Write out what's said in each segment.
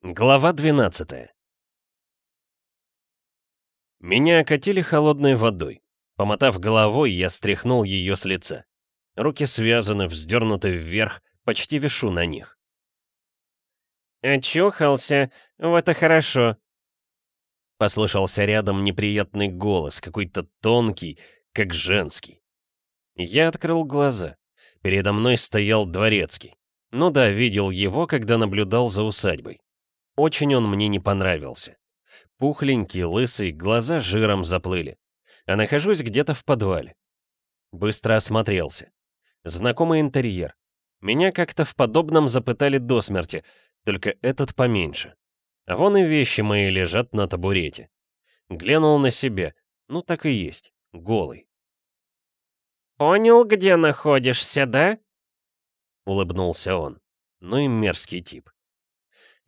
Глава 12 Меня окатили холодной водой. Помотав головой, я стряхнул ее с лица. Руки связаны, вздернуты вверх, почти вешу на них. «Очухался, вот и хорошо», — послышался рядом неприятный голос, какой-то тонкий, как женский. Я открыл глаза. Передо мной стоял дворецкий. Ну да, видел его, когда наблюдал за усадьбой. Очень он мне не понравился. Пухленький, лысый, глаза жиром заплыли. А нахожусь где-то в подвале. Быстро осмотрелся. Знакомый интерьер. Меня как-то в подобном запытали до смерти, только этот поменьше. А вон и вещи мои лежат на табурете. Глянул на себя. Ну так и есть. Голый. «Понял, где находишься, да?» Улыбнулся он. Ну и мерзкий тип.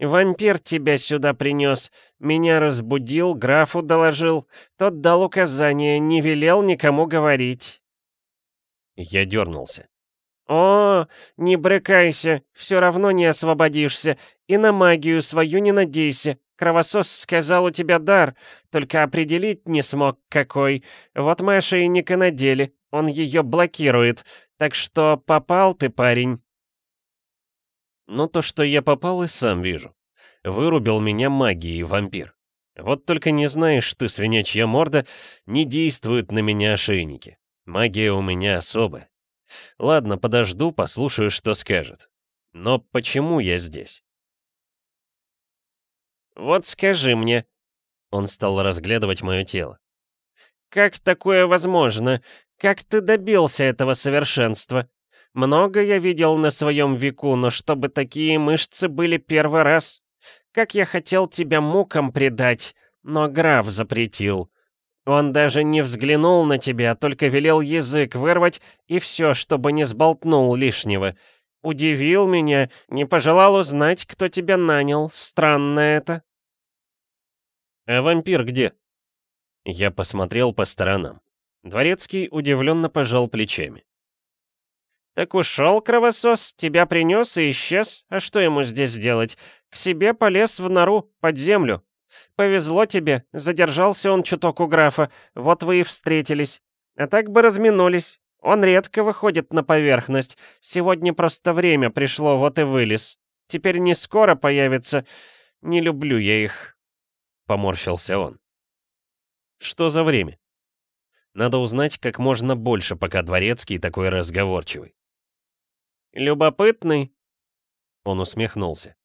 «Вампир тебя сюда принес, меня разбудил, графу доложил. Тот дал указание, не велел никому говорить». Я дернулся. «О, не брыкайся, все равно не освободишься, и на магию свою не надейся. Кровосос сказал, у тебя дар, только определить не смог какой. Вот мы ошейника надели, он ее блокирует, так что попал ты, парень». Но то, что я попал, и сам вижу. Вырубил меня магией вампир. Вот только не знаешь ты, свинячья морда, не действуют на меня ошейники. Магия у меня особая. Ладно, подожду, послушаю, что скажет. Но почему я здесь? «Вот скажи мне...» Он стал разглядывать мое тело. «Как такое возможно? Как ты добился этого совершенства? Много я видел на своем веку, но чтобы такие мышцы были первый раз. Как я хотел тебя мукам предать, но граф запретил. Он даже не взглянул на тебя, только велел язык вырвать и все, чтобы не сболтнул лишнего. Удивил меня, не пожелал узнать, кто тебя нанял. Странно это. «А вампир где?» Я посмотрел по сторонам. Дворецкий удивленно пожал плечами. «Так ушел кровосос, тебя принес и исчез. А что ему здесь делать? К себе полез в нору, под землю. Повезло тебе, задержался он чуток у графа, вот вы и встретились. А так бы разминулись. Он редко выходит на поверхность. Сегодня просто время пришло, вот и вылез. Теперь не скоро появится. Не люблю я их». Поморщился он. «Что за время?» Надо узнать как можно больше, пока дворецкий такой разговорчивый. «Любопытный?» Он усмехнулся.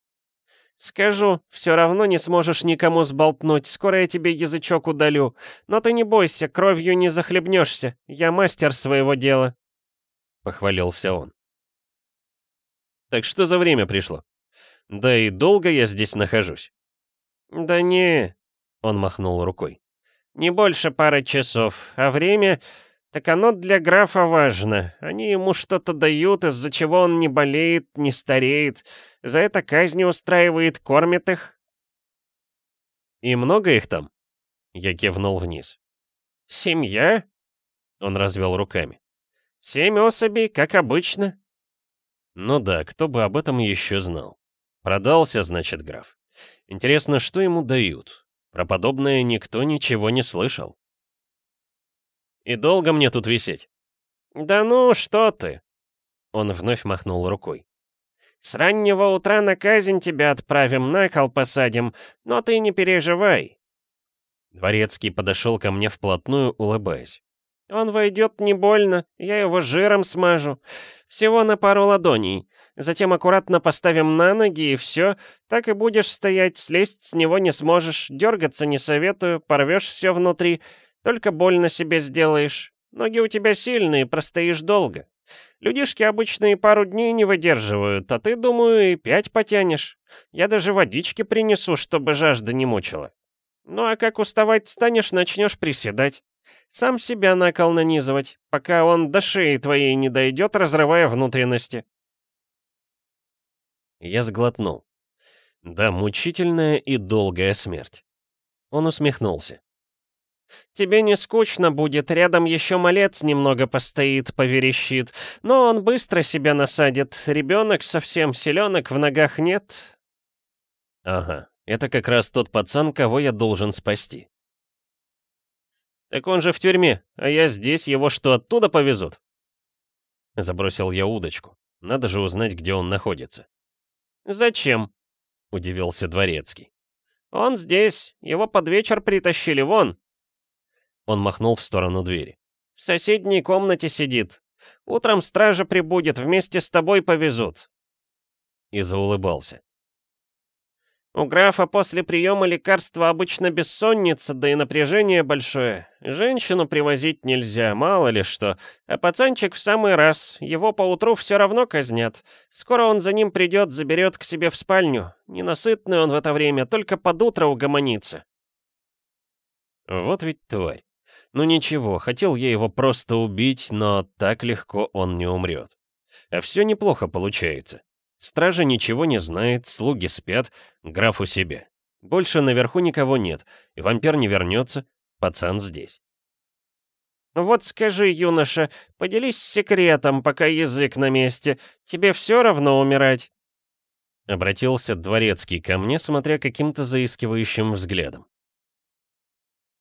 «Скажу, все равно не сможешь никому сболтнуть, скоро я тебе язычок удалю. Но ты не бойся, кровью не захлебнешься, я мастер своего дела», — похвалился он. «Так что за время пришло? Да и долго я здесь нахожусь?» «Да не...» — он махнул рукой. «Не больше пары часов, а время...» Так оно для графа важно. Они ему что-то дают, из-за чего он не болеет, не стареет. За это казни устраивает, кормит их. И много их там? Я кивнул вниз. Семья? Он развел руками. Семь особей, как обычно. Ну да, кто бы об этом еще знал. Продался, значит, граф. Интересно, что ему дают? Про подобное никто ничего не слышал. И долго мне тут висеть?» «Да ну, что ты!» Он вновь махнул рукой. «С раннего утра на казнь тебя отправим, на кол посадим, но ты не переживай». Дворецкий подошел ко мне вплотную, улыбаясь. «Он войдет не больно, я его жиром смажу. Всего на пару ладоней. Затем аккуратно поставим на ноги, и все. Так и будешь стоять, слезть с него не сможешь, дергаться не советую, порвешь все внутри. Только больно себе сделаешь. Ноги у тебя сильные, простоишь долго. Людишки обычные пару дней не выдерживают, а ты, думаю, и пять потянешь. Я даже водички принесу, чтобы жажда не мучила. Ну а как уставать станешь, начнешь приседать. Сам себя на кол нанизывать, пока он до шеи твоей не дойдет, разрывая внутренности. Я сглотнул. Да, мучительная и долгая смерть. Он усмехнулся. Тебе не скучно будет, рядом еще малец немного постоит, поверещит. Но он быстро себя насадит, ребенок совсем селенок в ногах нет. Ага, это как раз тот пацан, кого я должен спасти. «Так он же в тюрьме, а я здесь, его что, оттуда повезут?» Забросил я удочку. Надо же узнать, где он находится. «Зачем?» — удивился Дворецкий. «Он здесь, его под вечер притащили, вон!» Он махнул в сторону двери. «В соседней комнате сидит. Утром стража прибудет, вместе с тобой повезут». И заулыбался. У графа после приема лекарства обычно бессонница, да и напряжение большое. Женщину привозить нельзя, мало ли что. А пацанчик в самый раз, его поутру все равно казнят. Скоро он за ним придет, заберет к себе в спальню. Ненасытный он в это время, только под утро угомонится. Вот ведь тварь. Ну ничего, хотел я его просто убить, но так легко он не умрет. А все неплохо получается. Стража ничего не знает, слуги спят, граф у себя. Больше наверху никого нет, и вампир не вернется, пацан здесь. «Вот скажи, юноша, поделись секретом, пока язык на месте. Тебе все равно умирать?» Обратился дворецкий ко мне, смотря каким-то заискивающим взглядом.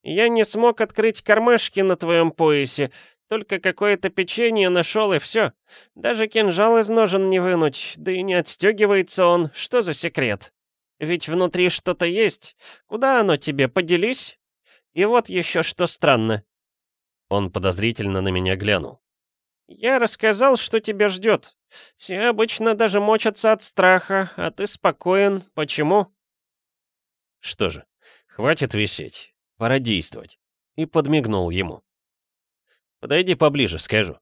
«Я не смог открыть кармашки на твоем поясе, только какое-то печенье нашел и все. Даже кинжал из ножен не вынуть, да и не отстегивается он. Что за секрет? Ведь внутри что-то есть. Куда оно тебе, поделись? И вот еще что странно. Он подозрительно на меня глянул. «Я рассказал, что тебя ждет. Все обычно даже мочатся от страха, а ты спокоен. Почему?» «Что же, хватит висеть. Пора действовать». И подмигнул ему. Подойди поближе, скажу».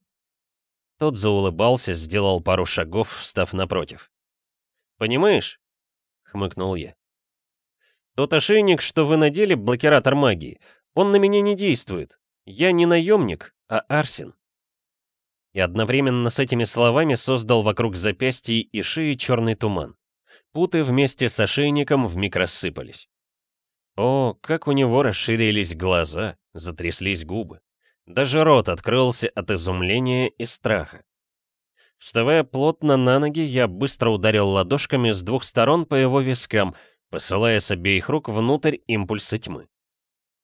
Тот заулыбался, сделал пару шагов, встав напротив. «Понимаешь?» — хмыкнул я. «Тот ошейник, что вы надели, блокиратор магии, он на меня не действует. Я не наемник, а Арсен». И одновременно с этими словами создал вокруг запястья и шеи черный туман. Путы вместе с ошейником вмиг рассыпались. О, как у него расширились глаза, затряслись губы. Даже рот открылся от изумления и страха. Вставая плотно на ноги, я быстро ударил ладошками с двух сторон по его вискам, посылая с обеих рук внутрь импульсы тьмы.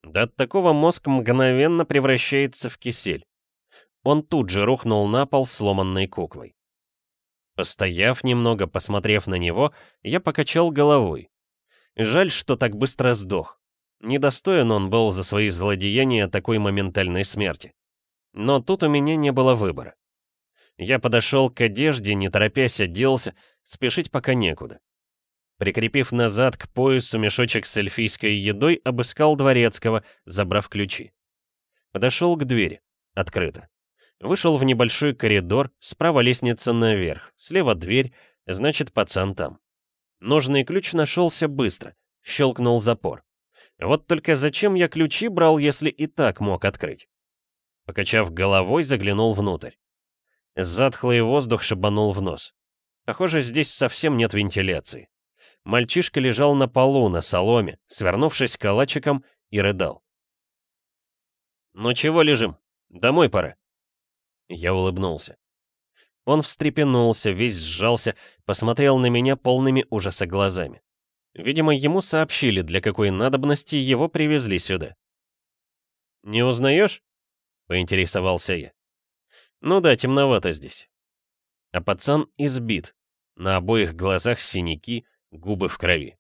Да от такого мозг мгновенно превращается в кисель. Он тут же рухнул на пол сломанной куклой. Постояв немного, посмотрев на него, я покачал головой. Жаль, что так быстро сдох. Недостоин он был за свои злодеяния такой моментальной смерти. Но тут у меня не было выбора. Я подошел к одежде, не торопясь оделся, спешить пока некуда. Прикрепив назад к поясу мешочек с эльфийской едой, обыскал дворецкого, забрав ключи. Подошел к двери. Открыто. Вышел в небольшой коридор, справа лестница наверх, слева дверь, значит, пацан там. Нужный ключ нашелся быстро, щелкнул запор. Вот только зачем я ключи брал, если и так мог открыть? Покачав головой, заглянул внутрь. Затхлый воздух шибанул в нос. Похоже, здесь совсем нет вентиляции. Мальчишка лежал на полу, на соломе, свернувшись калачиком, и рыдал. «Ну чего лежим? Домой пора». Я улыбнулся. Он встрепенулся, весь сжался, посмотрел на меня полными ужаса глазами. Видимо, ему сообщили, для какой надобности его привезли сюда. «Не узнаешь?» — поинтересовался я. «Ну да, темновато здесь». А пацан избит. На обоих глазах синяки, губы в крови.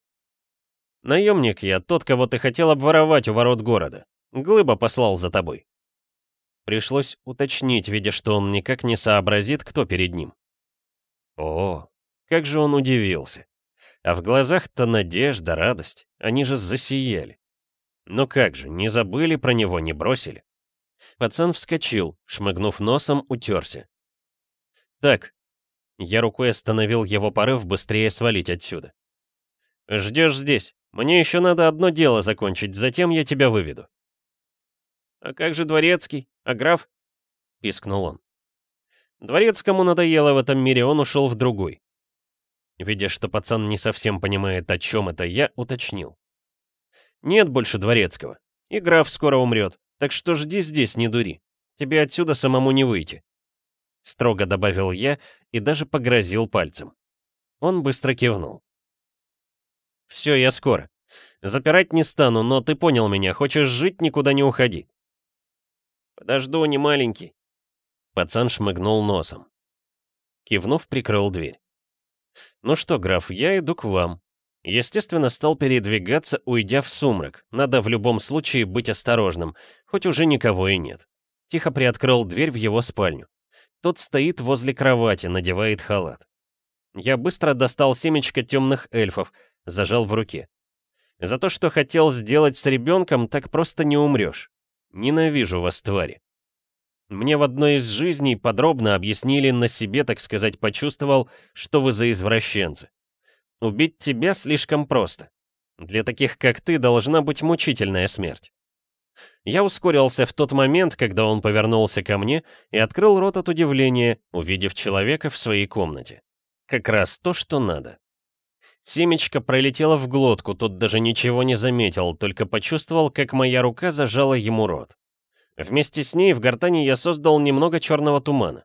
«Наемник я, тот, кого ты хотел обворовать у ворот города. Глыба послал за тобой». Пришлось уточнить, видя, что он никак не сообразит, кто перед ним. О, как же он удивился. А в глазах-то надежда, радость. Они же засияли. Ну как же, не забыли про него, не бросили. Пацан вскочил, шмыгнув носом, утерся. «Так». Я рукой остановил его порыв быстрее свалить отсюда. «Ждешь здесь. Мне еще надо одно дело закончить, затем я тебя выведу». «А как же дворецкий? А граф?» — пискнул он. Дворецкому надоело в этом мире, он ушел в другой. Видя, что пацан не совсем понимает, о чем это, я уточнил. «Нет больше дворецкого. И граф скоро умрет, так что жди здесь, не дури. Тебе отсюда самому не выйти». Строго добавил я и даже погрозил пальцем. Он быстро кивнул. Все, я скоро. Запирать не стану, но ты понял меня, хочешь жить, никуда не уходи. Подожду, не маленький. Пацан шмыгнул носом. Кивнув, прикрыл дверь. Ну что, граф, я иду к вам. Естественно, стал передвигаться, уйдя в сумрак. Надо в любом случае быть осторожным, хоть уже никого и нет. Тихо приоткрыл дверь в его спальню. Тот стоит возле кровати, надевает халат. Я быстро достал семечко темных эльфов, зажал в руке. За то, что хотел сделать с ребенком, так просто не умрешь. Ненавижу вас, твари. Мне в одной из жизней подробно объяснили на себе, так сказать, почувствовал, что вы за извращенцы. Убить тебя слишком просто. Для таких, как ты, должна быть мучительная смерть. Я ускорился в тот момент, когда он повернулся ко мне и открыл рот от удивления, увидев человека в своей комнате. Как раз то, что надо. Семечко пролетело в глотку, тот даже ничего не заметил, только почувствовал, как моя рука зажала ему рот. Вместе с ней в гортани я создал немного черного тумана.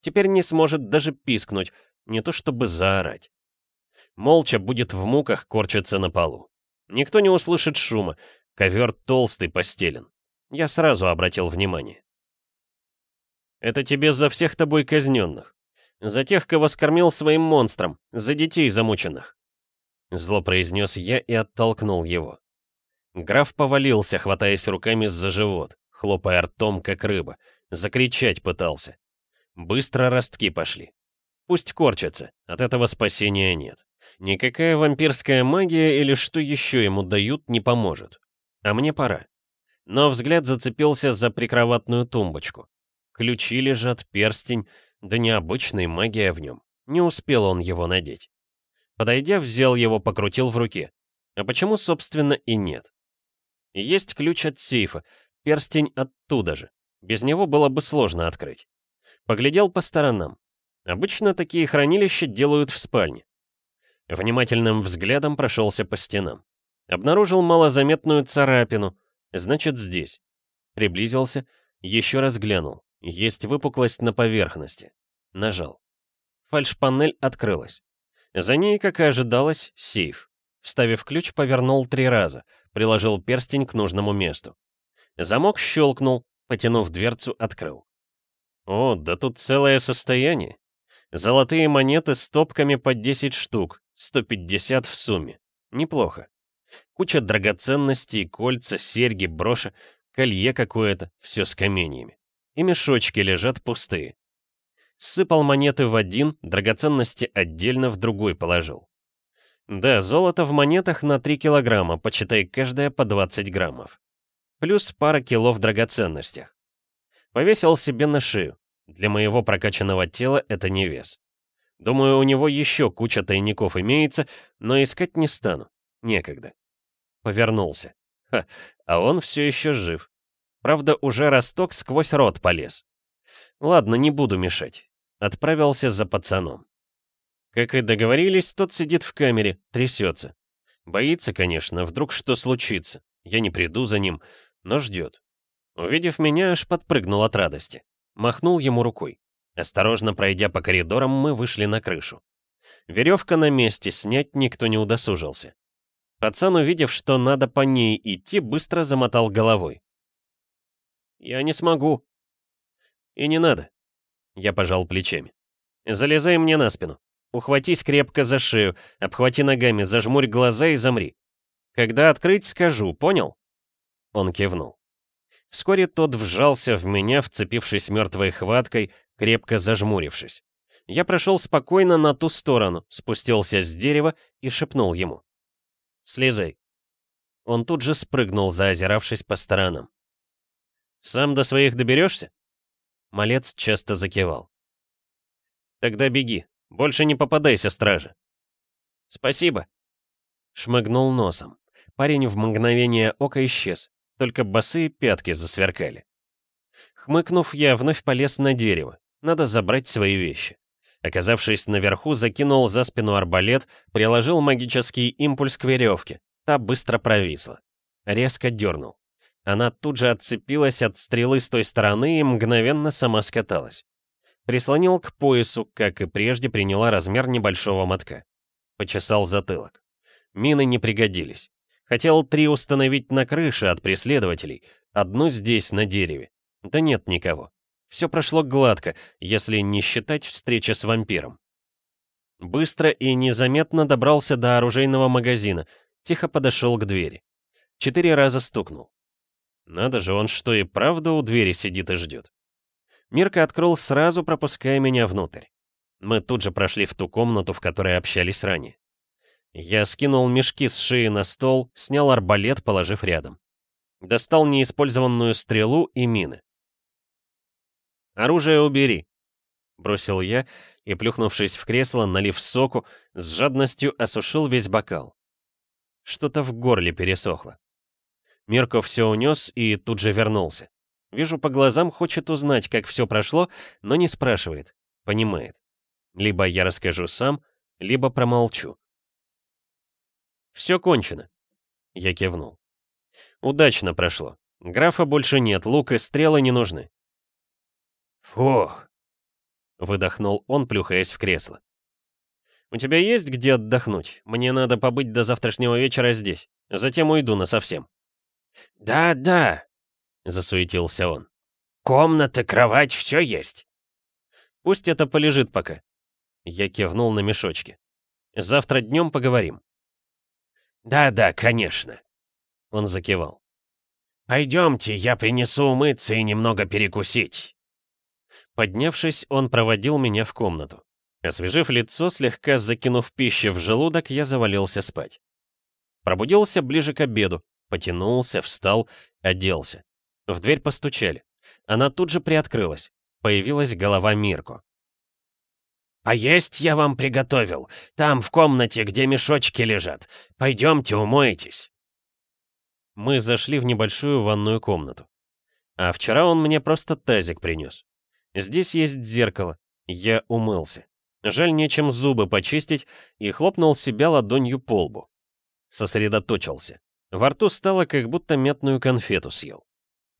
Теперь не сможет даже пискнуть, не то чтобы заорать. Молча будет в муках корчиться на полу. Никто не услышит шума, ковер толстый постелен. Я сразу обратил внимание. Это тебе за всех тобой казненных. За тех, кого скормил своим монстром, за детей замученных. Зло произнес я и оттолкнул его. Граф повалился, хватаясь руками за живот, хлопая ртом, как рыба. Закричать пытался. Быстро ростки пошли. Пусть корчатся, от этого спасения нет. Никакая вампирская магия или что еще ему дают не поможет. А мне пора. Но взгляд зацепился за прикроватную тумбочку. Ключи лежат, перстень, да необычная магия в нем. Не успел он его надеть. Подойдя, взял его, покрутил в руке. А почему, собственно, и нет? Есть ключ от сейфа, перстень оттуда же. Без него было бы сложно открыть. Поглядел по сторонам. Обычно такие хранилища делают в спальне. Внимательным взглядом прошелся по стенам. Обнаружил малозаметную царапину. Значит, здесь. Приблизился, еще раз глянул. Есть выпуклость на поверхности. Нажал. Фальшпанель открылась. За ней, как и ожидалось, сейф. Вставив ключ, повернул три раза, приложил перстень к нужному месту. Замок щелкнул, потянув дверцу, открыл. О, да тут целое состояние. Золотые монеты с топками по 10 штук, 150 в сумме. Неплохо. Куча драгоценностей, кольца, серьги, броши, колье какое-то, все с каменьями. И мешочки лежат пустые. Сыпал монеты в один, драгоценности отдельно в другой положил. Да, золото в монетах на 3 килограмма, почитай каждая по 20 граммов. Плюс пара кило в драгоценностях. Повесил себе на шею. Для моего прокачанного тела это не вес. Думаю, у него еще куча тайников имеется, но искать не стану. Некогда. Повернулся. Ха, а он все еще жив. Правда, уже росток сквозь рот полез. Ладно, не буду мешать отправился за пацаном. Как и договорились, тот сидит в камере, трясется. Боится, конечно, вдруг что случится. Я не приду за ним, но ждет. Увидев меня, аж подпрыгнул от радости. Махнул ему рукой. Осторожно пройдя по коридорам, мы вышли на крышу. Веревка на месте, снять никто не удосужился. Пацан, увидев, что надо по ней идти, быстро замотал головой. «Я не смогу». «И не надо. Я пожал плечами. «Залезай мне на спину. Ухватись крепко за шею, обхвати ногами, зажмурь глаза и замри. Когда открыть, скажу, понял?» Он кивнул. Вскоре тот вжался в меня, вцепившись мертвой хваткой, крепко зажмурившись. Я прошел спокойно на ту сторону, спустился с дерева и шепнул ему. «Слезай». Он тут же спрыгнул, заозиравшись по сторонам. «Сам до своих доберешься?» Малец часто закивал. «Тогда беги. Больше не попадайся, стражи». «Спасибо». Шмыгнул носом. Парень в мгновение ока исчез. Только босые пятки засверкали. Хмыкнув, я вновь полез на дерево. Надо забрать свои вещи. Оказавшись наверху, закинул за спину арбалет, приложил магический импульс к веревке. Та быстро провисла. Резко дернул. Она тут же отцепилась от стрелы с той стороны и мгновенно сама скаталась. Прислонил к поясу, как и прежде приняла размер небольшого мотка. Почесал затылок. Мины не пригодились. Хотел три установить на крыше от преследователей, одну здесь, на дереве. Да нет никого. Все прошло гладко, если не считать встречи с вампиром. Быстро и незаметно добрался до оружейного магазина, тихо подошел к двери. Четыре раза стукнул. Надо же, он что и правда у двери сидит и ждет. Мирка открыл сразу, пропуская меня внутрь. Мы тут же прошли в ту комнату, в которой общались ранее. Я скинул мешки с шеи на стол, снял арбалет, положив рядом. Достал неиспользованную стрелу и мины. «Оружие убери», — бросил я и, плюхнувшись в кресло, налив соку, с жадностью осушил весь бокал. Что-то в горле пересохло. Мирко все унес и тут же вернулся. Вижу по глазам, хочет узнать, как все прошло, но не спрашивает. Понимает. Либо я расскажу сам, либо промолчу. «Все кончено», — я кивнул. «Удачно прошло. Графа больше нет, лук и стрелы не нужны». «Фух», — выдохнул он, плюхаясь в кресло. «У тебя есть где отдохнуть? Мне надо побыть до завтрашнего вечера здесь. Затем уйду насовсем». «Да-да», — засуетился он. «Комната, кровать, все есть». «Пусть это полежит пока». Я кивнул на мешочки. «Завтра днем поговорим». «Да-да, конечно». Он закивал. «Пойдемте, я принесу умыться и немного перекусить». Поднявшись, он проводил меня в комнату. Освежив лицо, слегка закинув пищу в желудок, я завалился спать. Пробудился ближе к обеду, потянулся, встал, оделся. В дверь постучали. Она тут же приоткрылась. Появилась голова Мирко. «А есть я вам приготовил. Там, в комнате, где мешочки лежат. Пойдемте, умойтесь». Мы зашли в небольшую ванную комнату. А вчера он мне просто тазик принес. Здесь есть зеркало. Я умылся. Жаль, нечем зубы почистить, и хлопнул себя ладонью по лбу. Сосредоточился. Во рту стало, как будто мятную конфету съел.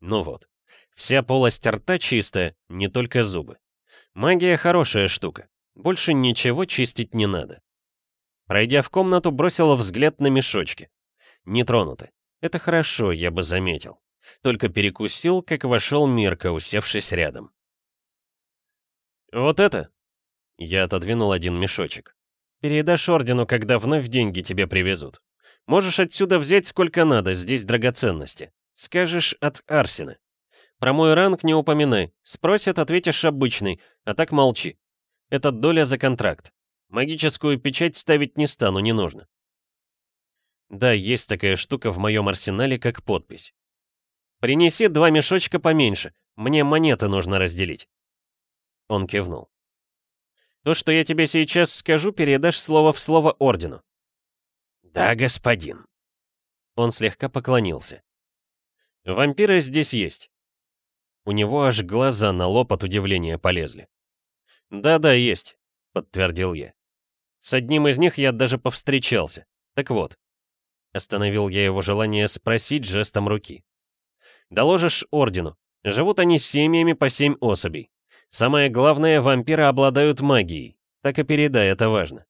Ну вот. Вся полость рта чистая, не только зубы. Магия хорошая штука. Больше ничего чистить не надо. Пройдя в комнату, бросила взгляд на мешочки. Не тронуты. Это хорошо, я бы заметил. Только перекусил, как вошел Мирка, усевшись рядом. «Вот это?» Я отодвинул один мешочек. «Передашь ордену, когда вновь деньги тебе привезут. Можешь отсюда взять сколько надо, здесь драгоценности. Скажешь от Арсена. Про мой ранг не упоминай. Спросят, ответишь обычный, а так молчи. Это доля за контракт. Магическую печать ставить не стану, не нужно. Да, есть такая штука в моем арсенале, как подпись. Принеси два мешочка поменьше, мне монеты нужно разделить. Он кивнул. То, что я тебе сейчас скажу, передашь слово в слово ордену. Да, господин. Он слегка поклонился. Вампиры здесь есть. У него аж глаза на лоб от удивления полезли. «Да-да, есть», — подтвердил я. «С одним из них я даже повстречался. Так вот». Остановил я его желание спросить жестом руки. «Доложишь ордену. Живут они семьями по семь особей. Самое главное, вампиры обладают магией. Так и передай, это важно.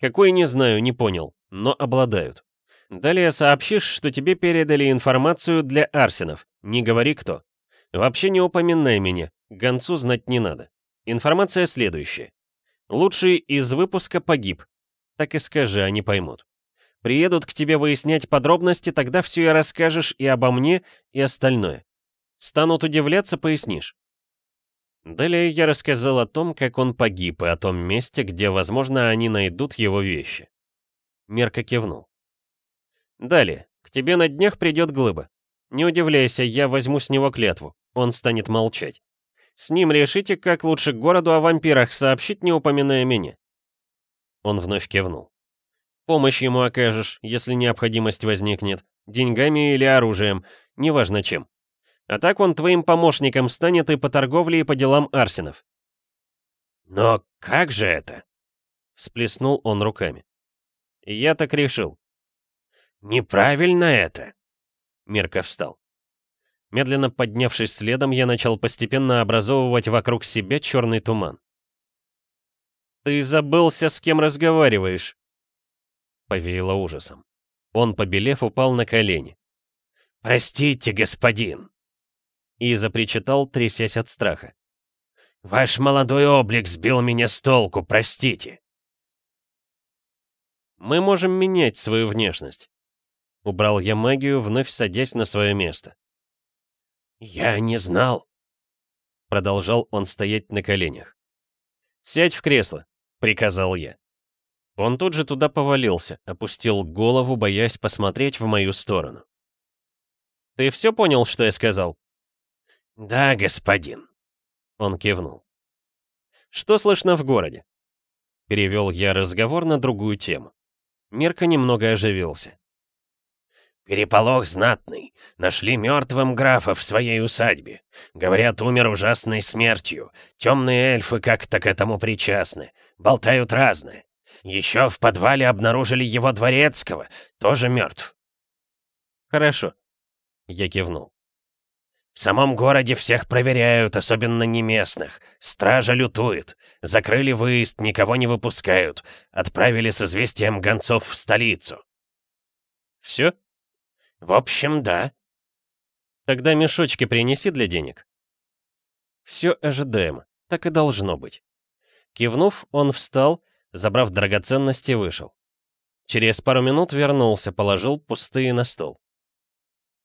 Какой, не знаю, не понял, но обладают. Далее сообщишь, что тебе передали информацию для арсенов. Не говори кто. Вообще не упоминай меня, гонцу знать не надо. Информация следующая. Лучший из выпуска погиб. Так и скажи, они поймут. Приедут к тебе выяснять подробности, тогда все и расскажешь и обо мне, и остальное. Станут удивляться, пояснишь. Далее я рассказал о том, как он погиб, и о том месте, где, возможно, они найдут его вещи. Мерка кивнул. Далее, к тебе на днях придет глыба. Не удивляйся, я возьму с него клятву. Он станет молчать. С ним решите, как лучше городу о вампирах сообщить, не упоминая меня». Он вновь кивнул. «Помощь ему окажешь, если необходимость возникнет. Деньгами или оружием, неважно чем. А так он твоим помощником станет и по торговле, и по делам Арсенов». «Но как же это?» Всплеснул он руками. «Я так решил». «Неправильно это!» Мирка встал. Медленно поднявшись следом, я начал постепенно образовывать вокруг себя черный туман. «Ты забылся, с кем разговариваешь?» повеяло ужасом. Он, побелев, упал на колени. «Простите, господин!» И запричитал, трясясь от страха. «Ваш молодой облик сбил меня с толку, простите!» «Мы можем менять свою внешность», — убрал я магию, вновь садясь на свое место. «Я не знал», — продолжал он стоять на коленях. «Сядь в кресло», — приказал я. Он тут же туда повалился, опустил голову, боясь посмотреть в мою сторону. «Ты все понял, что я сказал?» «Да, господин», — он кивнул. «Что слышно в городе?» Перевел я разговор на другую тему. Мирка немного оживился. «Переполох знатный. Нашли мертвым графа в своей усадьбе. Говорят, умер ужасной смертью. Темные эльфы как-то к этому причастны. Болтают разное. Еще в подвале обнаружили его дворецкого. Тоже мертв». «Хорошо», — я кивнул. «В самом городе всех проверяют, особенно не местных. Стража лютует. Закрыли выезд, никого не выпускают. Отправили с известием гонцов в столицу». «Все?» «В общем, да». «Тогда мешочки принеси для денег». Все ожидаемо, так и должно быть. Кивнув, он встал, забрав драгоценности, вышел. Через пару минут вернулся, положил пустые на стол.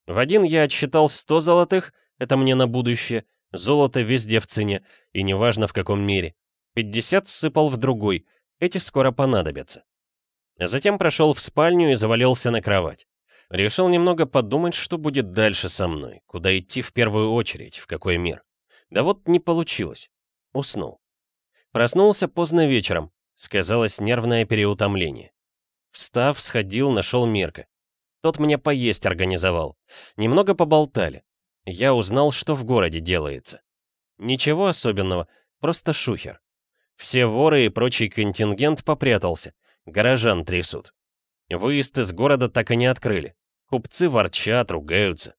В один я отсчитал 100 золотых, это мне на будущее, золото везде в цене, и неважно в каком мире. 50 сыпал в другой, эти скоро понадобятся. Затем прошел в спальню и завалился на кровать. Решил немного подумать, что будет дальше со мной, куда идти в первую очередь, в какой мир. Да вот не получилось. Уснул. Проснулся поздно вечером, сказалось нервное переутомление. Встав, сходил, нашел Мирка. Тот мне поесть организовал. Немного поболтали. Я узнал, что в городе делается. Ничего особенного, просто шухер. Все воры и прочий контингент попрятался. Горожан трясут. Выезд из города так и не открыли. Купцы ворчат, ругаются.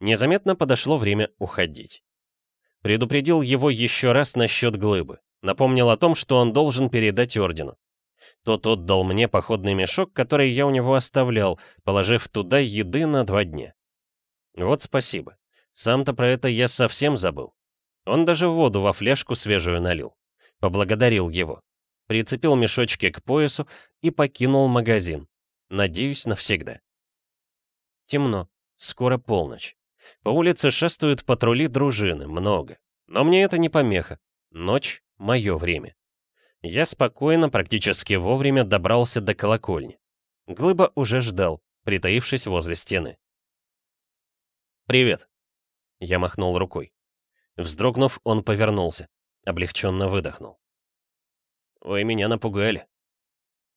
Незаметно подошло время уходить. Предупредил его еще раз насчет глыбы. Напомнил о том, что он должен передать ордену. Тот отдал мне походный мешок, который я у него оставлял, положив туда еды на два дня. Вот спасибо. Сам-то про это я совсем забыл. Он даже воду во фляжку свежую налил. Поблагодарил его. Прицепил мешочки к поясу и покинул магазин. Надеюсь, навсегда. Темно. Скоро полночь. По улице шествуют патрули дружины, много. Но мне это не помеха. Ночь — мое время. Я спокойно, практически вовремя добрался до колокольни. Глыба уже ждал, притаившись возле стены. «Привет!» Я махнул рукой. Вздрогнув, он повернулся. Облегченно выдохнул. «Вы меня напугали».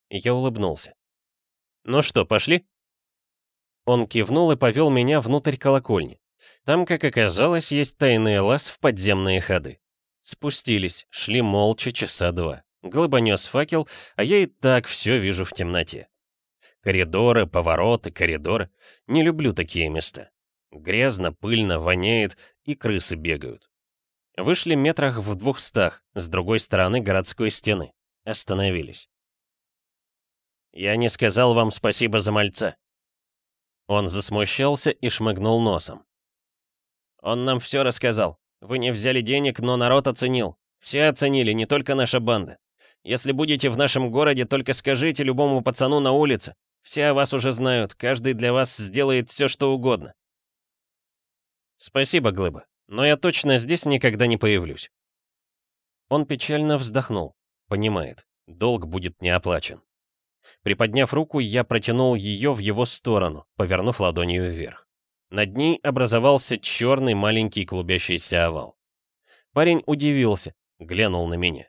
Я улыбнулся. «Ну что, пошли?» Он кивнул и повел меня внутрь колокольни. Там, как оказалось, есть тайный лаз в подземные ходы. Спустились, шли молча часа два. Глыба нес факел, а я и так все вижу в темноте. Коридоры, повороты, коридоры. Не люблю такие места. Грязно, пыльно, воняет, и крысы бегают. Вышли метрах в двухстах, с другой стороны городской стены. Остановились. «Я не сказал вам спасибо за мальца», он засмущался и шмыгнул носом. «Он нам все рассказал. Вы не взяли денег, но народ оценил. Все оценили, не только наша банда. Если будете в нашем городе, только скажите любому пацану на улице. Все о вас уже знают, каждый для вас сделает все, что угодно». «Спасибо, Глыба, но я точно здесь никогда не появлюсь». Он печально вздохнул. Понимает, долг будет не оплачен. Приподняв руку, я протянул ее в его сторону, повернув ладонью вверх. Над ней образовался черный маленький клубящийся овал. Парень удивился, глянул на меня.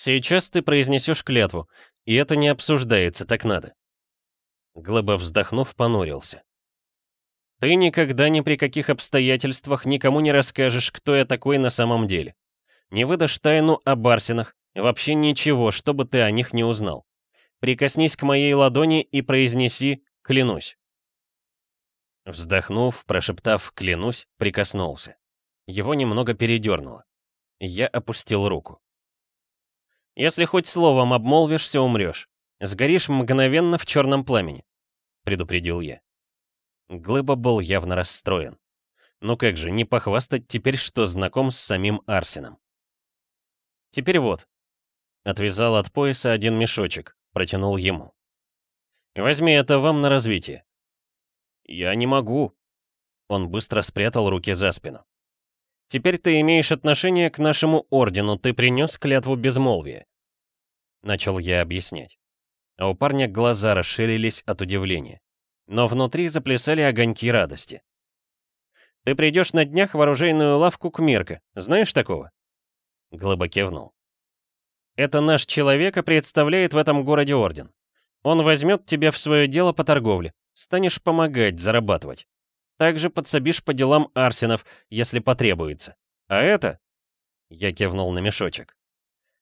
«Сейчас ты произнесешь клятву, и это не обсуждается, так надо». Глыба, вздохнув, понурился. «Ты никогда ни при каких обстоятельствах никому не расскажешь, кто я такой на самом деле. Не выдашь тайну о Барсинах, вообще ничего, чтобы ты о них не узнал. Прикоснись к моей ладони и произнеси «клянусь». Вздохнув, прошептав «клянусь», прикоснулся. Его немного передернуло. Я опустил руку. «Если хоть словом обмолвишься, умрешь. Сгоришь мгновенно в черном пламени», — предупредил я. Глыба был явно расстроен. Ну как же, не похвастать теперь, что знаком с самим Арсеном. «Теперь вот». Отвязал от пояса один мешочек, протянул ему. «Возьми это вам на развитие». «Я не могу». Он быстро спрятал руки за спину. «Теперь ты имеешь отношение к нашему ордену, ты принес клятву безмолвия». Начал я объяснять. А у парня глаза расширились от удивления. Но внутри заплясали огоньки радости. «Ты придешь на днях в оружейную лавку к Мирка. Знаешь такого?» Глыба кивнул. «Это наш человек и представляет в этом городе орден. Он возьмет тебя в свое дело по торговле. Станешь помогать, зарабатывать. Также подсобишь по делам Арсенов, если потребуется. А это...» Я кивнул на мешочек.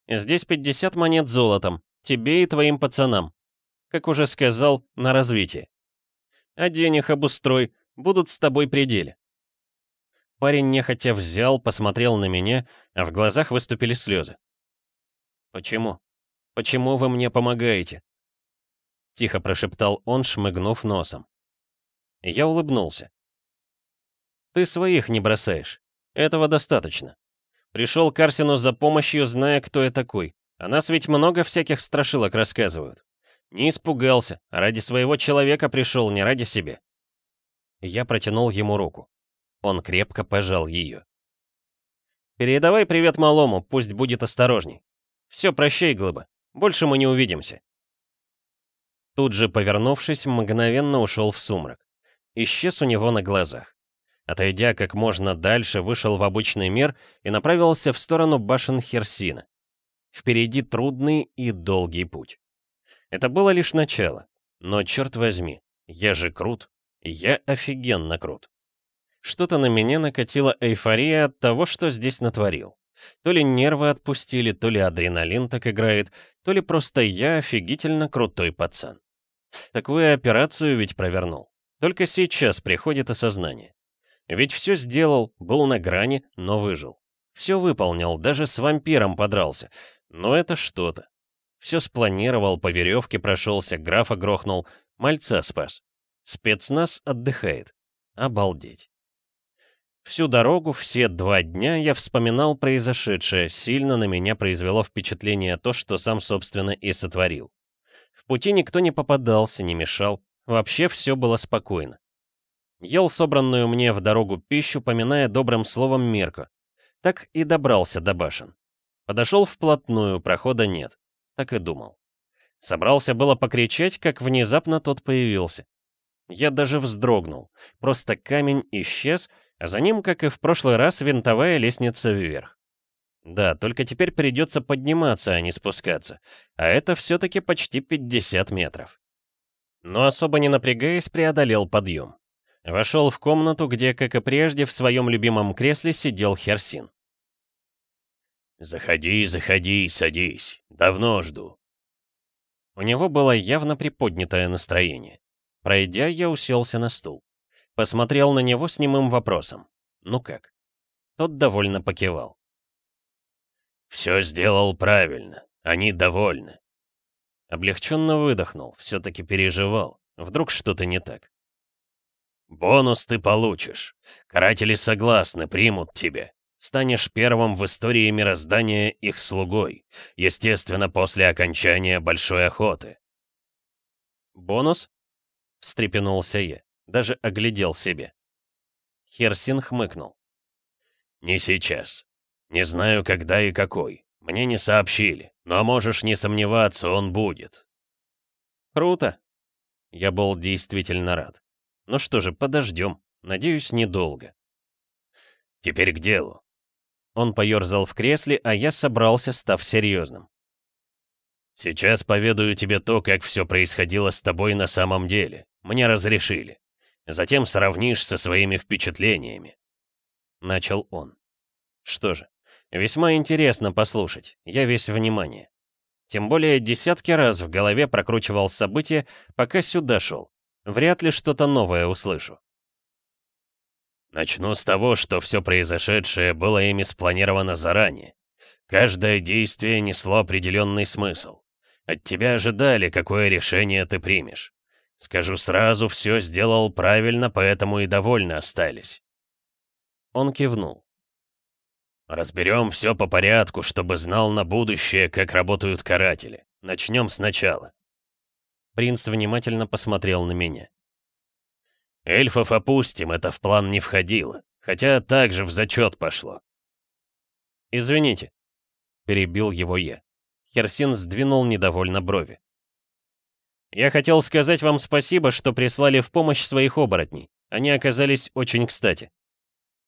«Здесь 50 монет золотом. Тебе и твоим пацанам. Как уже сказал, на развитие. А денег обустрой, будут с тобой пределе. Парень нехотя взял, посмотрел на меня, а в глазах выступили слезы. «Почему? Почему вы мне помогаете?» Тихо прошептал он, шмыгнув носом. Я улыбнулся. «Ты своих не бросаешь. Этого достаточно. Пришел к Арсену за помощью, зная, кто я такой. О нас ведь много всяких страшилок рассказывают. Не испугался, а ради своего человека пришел, не ради себя». Я протянул ему руку. Он крепко пожал ее. «Передавай привет малому, пусть будет осторожней. Все, прощай, Глыба. Больше мы не увидимся». Тут же, повернувшись, мгновенно ушел в сумрак. Исчез у него на глазах. Отойдя как можно дальше, вышел в обычный мир и направился в сторону башен Херсина. Впереди трудный и долгий путь. Это было лишь начало. Но черт возьми, я же крут. Я офигенно крут. Что-то на меня накатила эйфория от того, что здесь натворил. То ли нервы отпустили, то ли адреналин так играет, то ли просто я офигительно крутой пацан. Такую операцию ведь провернул. Только сейчас приходит осознание. Ведь все сделал, был на грани, но выжил. Все выполнил, даже с вампиром подрался. Но это что-то. Все спланировал, по веревке прошелся, графа грохнул, мальца спас. Спецназ отдыхает. Обалдеть. Всю дорогу, все два дня я вспоминал произошедшее, сильно на меня произвело впечатление то, что сам, собственно, и сотворил. В пути никто не попадался, не мешал, вообще все было спокойно. Ел собранную мне в дорогу пищу, поминая добрым словом Мирку. Так и добрался до башен. Подошел вплотную, прохода нет. Так и думал. Собрался было покричать, как внезапно тот появился. Я даже вздрогнул. Просто камень исчез — а за ним, как и в прошлый раз, винтовая лестница вверх. Да, только теперь придется подниматься, а не спускаться. А это все-таки почти 50 метров. Но особо не напрягаясь, преодолел подъем. Вошел в комнату, где, как и прежде, в своем любимом кресле сидел Херсин. «Заходи, заходи, садись. Давно жду». У него было явно приподнятое настроение. Пройдя, я уселся на стул. Посмотрел на него с немым вопросом. «Ну как?» Тот довольно покивал. «Все сделал правильно. Они довольны». Облегченно выдохнул, все-таки переживал. Вдруг что-то не так. «Бонус ты получишь. Каратели согласны, примут тебя. Станешь первым в истории мироздания их слугой. Естественно, после окончания большой охоты». «Бонус?» — встрепенулся я. Даже оглядел себе. Херсин хмыкнул. «Не сейчас. Не знаю, когда и какой. Мне не сообщили, но можешь не сомневаться, он будет». «Круто!» Я был действительно рад. Ну что же, подождем. Надеюсь, недолго. «Теперь к делу». Он поерзал в кресле, а я собрался, став серьезным. «Сейчас поведаю тебе то, как все происходило с тобой на самом деле. Мне разрешили. Затем сравнишь со своими впечатлениями. Начал он. Что же, весьма интересно послушать. Я весь внимание. Тем более десятки раз в голове прокручивал события, пока сюда шел. Вряд ли что-то новое услышу. Начну с того, что все произошедшее было ими спланировано заранее. Каждое действие несло определенный смысл. От тебя ожидали, какое решение ты примешь. Скажу сразу, все сделал правильно, поэтому и довольны остались». Он кивнул. «Разберем все по порядку, чтобы знал на будущее, как работают каратели. Начнем сначала». Принц внимательно посмотрел на меня. «Эльфов опустим, это в план не входило, хотя также в зачет пошло». «Извините», — перебил его я. Херсин сдвинул недовольно брови. «Я хотел сказать вам спасибо, что прислали в помощь своих оборотней. Они оказались очень кстати».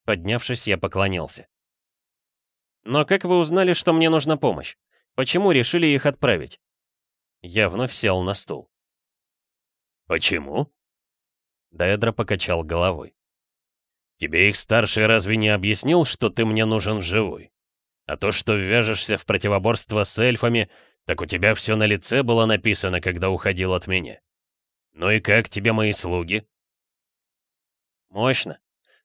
Поднявшись, я поклонился. «Но как вы узнали, что мне нужна помощь? Почему решили их отправить?» Я вновь сел на стул. «Почему?» Даэдра покачал головой. «Тебе их старший разве не объяснил, что ты мне нужен живой? А то, что ввяжешься в противоборство с эльфами, так у тебя все на лице было написано, когда уходил от меня. Ну и как тебе мои слуги?» «Мощно.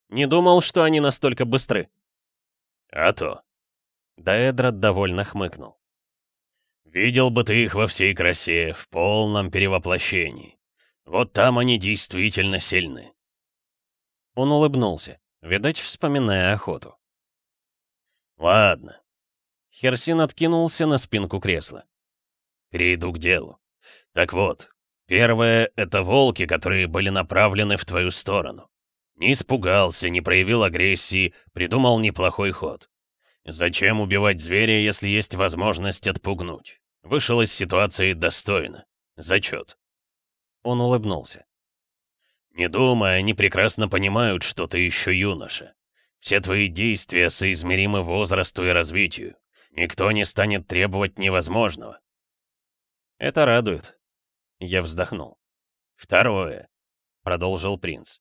Не думал, что они настолько быстры». «А то». Даэдрат довольно хмыкнул. «Видел бы ты их во всей красе, в полном перевоплощении. Вот там они действительно сильны». Он улыбнулся, видать, вспоминая охоту. «Ладно». Херсин откинулся на спинку кресла. «Перейду к делу. Так вот, первое — это волки, которые были направлены в твою сторону. Не испугался, не проявил агрессии, придумал неплохой ход. Зачем убивать зверя, если есть возможность отпугнуть? Вышел из ситуации достойно. Зачет. Он улыбнулся. «Не думай, они прекрасно понимают, что ты еще юноша. Все твои действия соизмеримы возрасту и развитию. Никто не станет требовать невозможного». «Это радует». Я вздохнул. «Второе», — продолжил принц.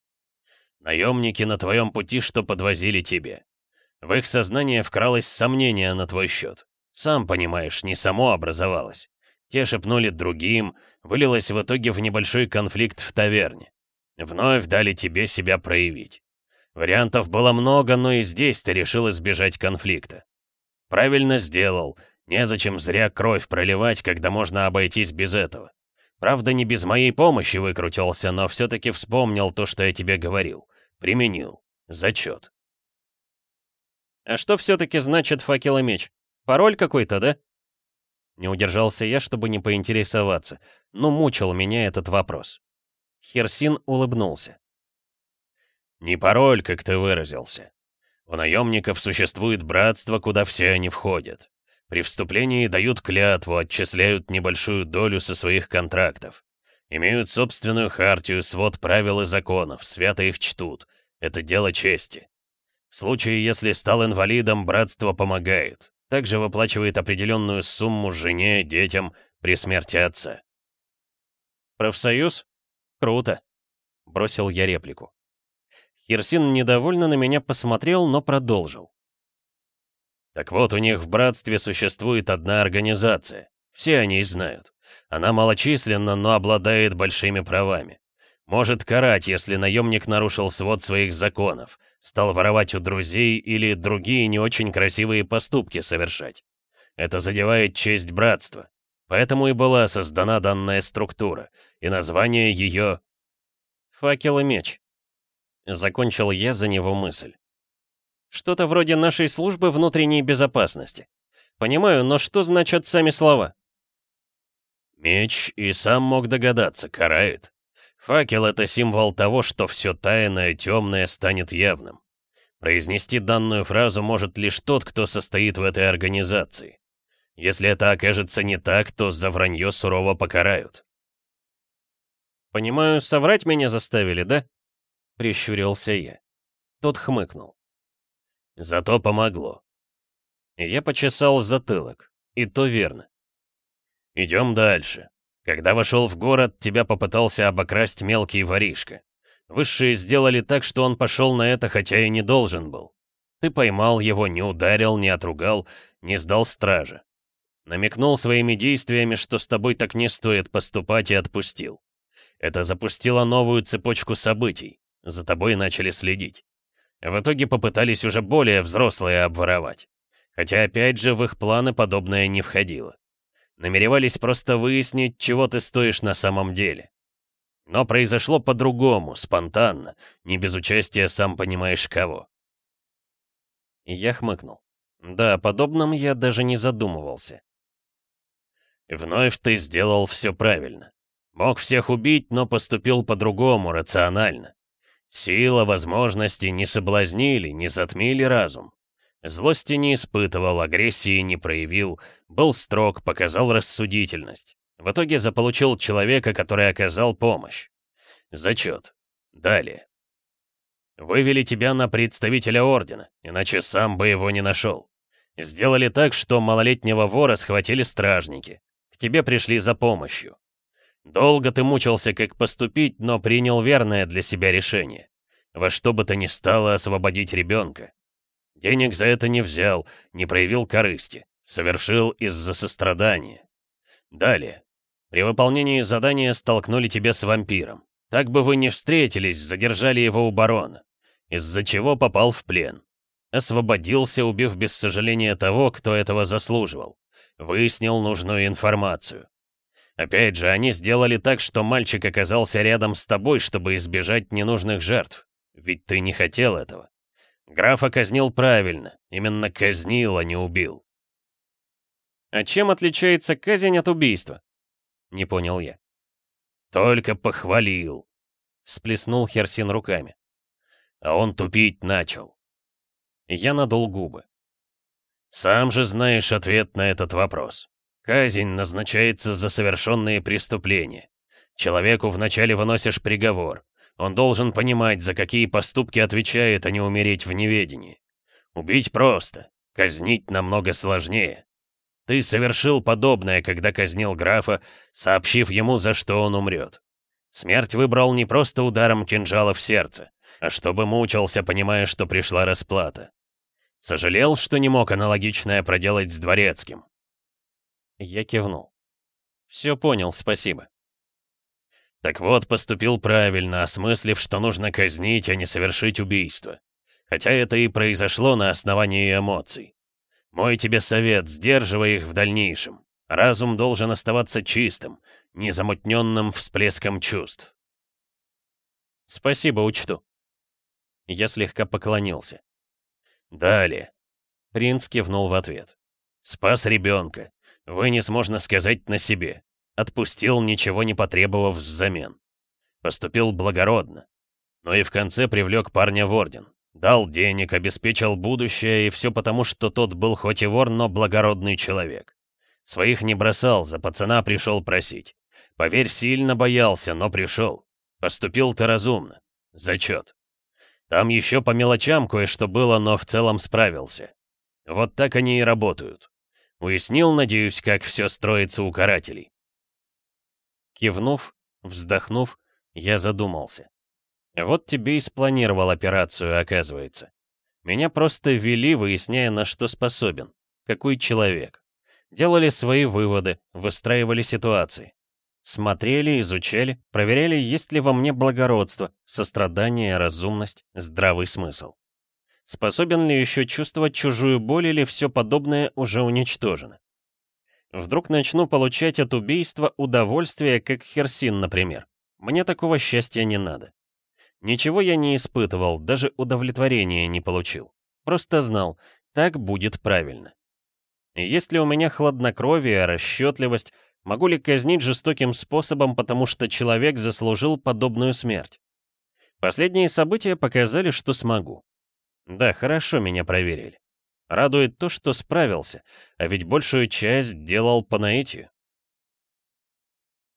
«Наемники на твоем пути, что подвозили тебе. В их сознание вкралось сомнение на твой счет. Сам понимаешь, не само образовалось. Те шепнули другим, вылилось в итоге в небольшой конфликт в таверне. Вновь дали тебе себя проявить. Вариантов было много, но и здесь ты решил избежать конфликта. Правильно сделал. Незачем зря кровь проливать, когда можно обойтись без этого. Правда, не без моей помощи выкрутился, но все-таки вспомнил то, что я тебе говорил. Применил. Зачет. А что все-таки значит факел и меч? Пароль какой-то, да? Не удержался я, чтобы не поинтересоваться, но мучил меня этот вопрос. Херсин улыбнулся. «Не пароль, как ты выразился. У наемников существует братство, куда все они входят. При вступлении дают клятву, отчисляют небольшую долю со своих контрактов. Имеют собственную хартию, свод правил и законов, свято их чтут. Это дело чести. В случае, если стал инвалидом, братство помогает также выплачивает определенную сумму жене, детям при смерти отца. «Профсоюз? Круто!» — бросил я реплику. Херсин недовольно на меня посмотрел, но продолжил. «Так вот, у них в братстве существует одна организация. Все они знают. Она малочисленна, но обладает большими правами. Может карать, если наемник нарушил свод своих законов, стал воровать у друзей или другие не очень красивые поступки совершать. Это задевает честь братства. Поэтому и была создана данная структура, и название ее «Факел и меч». Закончил я за него мысль. Что-то вроде нашей службы внутренней безопасности. Понимаю, но что значат сами слова? Меч и сам мог догадаться, карает. Факел — это символ того, что все тайное, темное станет явным. Произнести данную фразу может лишь тот, кто состоит в этой организации. Если это окажется не так, то за вранье сурово покарают. «Понимаю, соврать меня заставили, да?» — прищурился я. Тот хмыкнул. «Зато помогло». я почесал затылок. И то верно. «Идем дальше. Когда вошел в город, тебя попытался обокрасть мелкий воришка. Высшие сделали так, что он пошел на это, хотя и не должен был. Ты поймал его, не ударил, не отругал, не сдал стража. Намекнул своими действиями, что с тобой так не стоит поступать, и отпустил. Это запустило новую цепочку событий. За тобой начали следить. В итоге попытались уже более взрослые обворовать. Хотя опять же в их планы подобное не входило. Намеревались просто выяснить, чего ты стоишь на самом деле. Но произошло по-другому, спонтанно, не без участия сам понимаешь кого. я хмыкнул. Да, о подобном я даже не задумывался. Вновь ты сделал все правильно. Мог всех убить, но поступил по-другому, рационально. Сила, возможности не соблазнили, не затмили разум. Злости не испытывал, агрессии не проявил, был строг, показал рассудительность. В итоге заполучил человека, который оказал помощь. Зачет. Далее. Вывели тебя на представителя Ордена, иначе сам бы его не нашел. Сделали так, что малолетнего вора схватили стражники. К тебе пришли за помощью. Долго ты мучился, как поступить, но принял верное для себя решение. Во что бы то ни стало освободить ребенка. Денег за это не взял, не проявил корысти. Совершил из-за сострадания. Далее. При выполнении задания столкнули тебя с вампиром. Так бы вы не встретились, задержали его у барона. Из-за чего попал в плен. Освободился, убив без сожаления того, кто этого заслуживал. Выяснил нужную информацию. Опять же, они сделали так, что мальчик оказался рядом с тобой, чтобы избежать ненужных жертв. Ведь ты не хотел этого. Графа казнил правильно. Именно казнил, а не убил. А чем отличается казнь от убийства? Не понял я. Только похвалил. Всплеснул Херсин руками. А он тупить начал. Я надул губы. Сам же знаешь ответ на этот вопрос. Казнь назначается за совершенные преступления. Человеку вначале выносишь приговор. Он должен понимать, за какие поступки отвечает, а не умереть в неведении. Убить просто, казнить намного сложнее. Ты совершил подобное, когда казнил графа, сообщив ему, за что он умрет. Смерть выбрал не просто ударом кинжала в сердце, а чтобы мучился, понимая, что пришла расплата. Сожалел, что не мог аналогичное проделать с дворецким. Я кивнул. Все понял, спасибо. Так вот, поступил правильно, осмыслив, что нужно казнить, а не совершить убийство. Хотя это и произошло на основании эмоций. Мой тебе совет, сдерживай их в дальнейшем. Разум должен оставаться чистым, незамутненным всплеском чувств. Спасибо, учту. Я слегка поклонился. Далее. Принц кивнул в ответ. Спас ребенка. Вынес, можно сказать, на себе. Отпустил, ничего не потребовав взамен. Поступил благородно. Но и в конце привлек парня в орден. Дал денег, обеспечил будущее, и все потому, что тот был хоть и вор, но благородный человек. Своих не бросал, за пацана пришел просить. Поверь, сильно боялся, но пришел. Поступил ты разумно. Зачет. Там еще по мелочам кое-что было, но в целом справился. Вот так они и работают. Уяснил, надеюсь, как все строится у карателей. Кивнув, вздохнув, я задумался. Вот тебе и спланировал операцию, оказывается. Меня просто вели, выясняя, на что способен, какой человек. Делали свои выводы, выстраивали ситуации. Смотрели, изучали, проверяли, есть ли во мне благородство, сострадание, разумность, здравый смысл. Способен ли еще чувствовать чужую боль или все подобное уже уничтожено? Вдруг начну получать от убийства удовольствие, как Херсин, например. Мне такого счастья не надо. Ничего я не испытывал, даже удовлетворения не получил. Просто знал, так будет правильно. есть ли у меня хладнокровие, расчетливость, могу ли казнить жестоким способом, потому что человек заслужил подобную смерть? Последние события показали, что смогу. Да, хорошо меня проверили. Радует то, что справился, а ведь большую часть делал по наитию.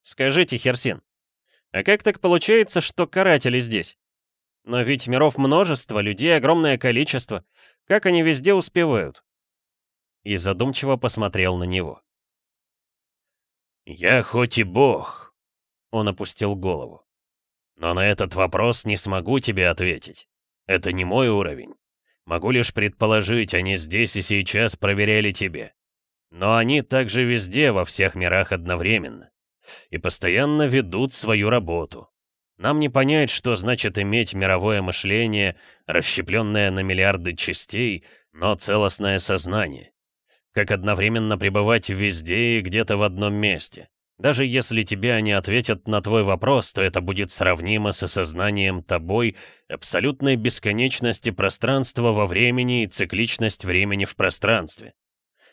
Скажите, Херсин, а как так получается, что каратели здесь? Но ведь миров множество, людей огромное количество. Как они везде успевают? И задумчиво посмотрел на него. «Я хоть и бог», — он опустил голову. «Но на этот вопрос не смогу тебе ответить. Это не мой уровень. Могу лишь предположить, они здесь и сейчас проверяли тебе. Но они также везде, во всех мирах одновременно. И постоянно ведут свою работу. Нам не понять, что значит иметь мировое мышление, расщепленное на миллиарды частей, но целостное сознание. как одновременно пребывать везде и где-то в одном месте. Даже если тебе они ответят на твой вопрос, то это будет сравнимо с осознанием тобой абсолютной бесконечности пространства во времени и цикличность времени в пространстве.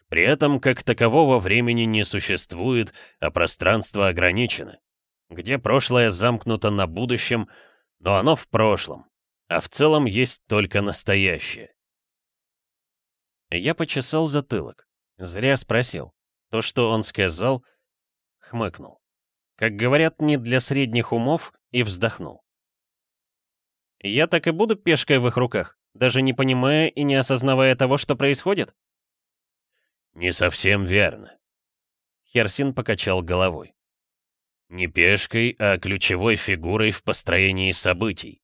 При этом как такового времени не существует, а пространство ограничено. Где прошлое замкнуто на будущем, но оно в прошлом, а в целом есть только настоящее. Я почесал затылок. Зря спросил. То, что он сказал, хмыкнул. Как говорят, не для средних умов, и вздохнул. Я так и буду пешкой в их руках, даже не понимая и не осознавая того, что происходит? Не совсем верно. Херсин покачал головой. Не пешкой, а ключевой фигурой в построении событий.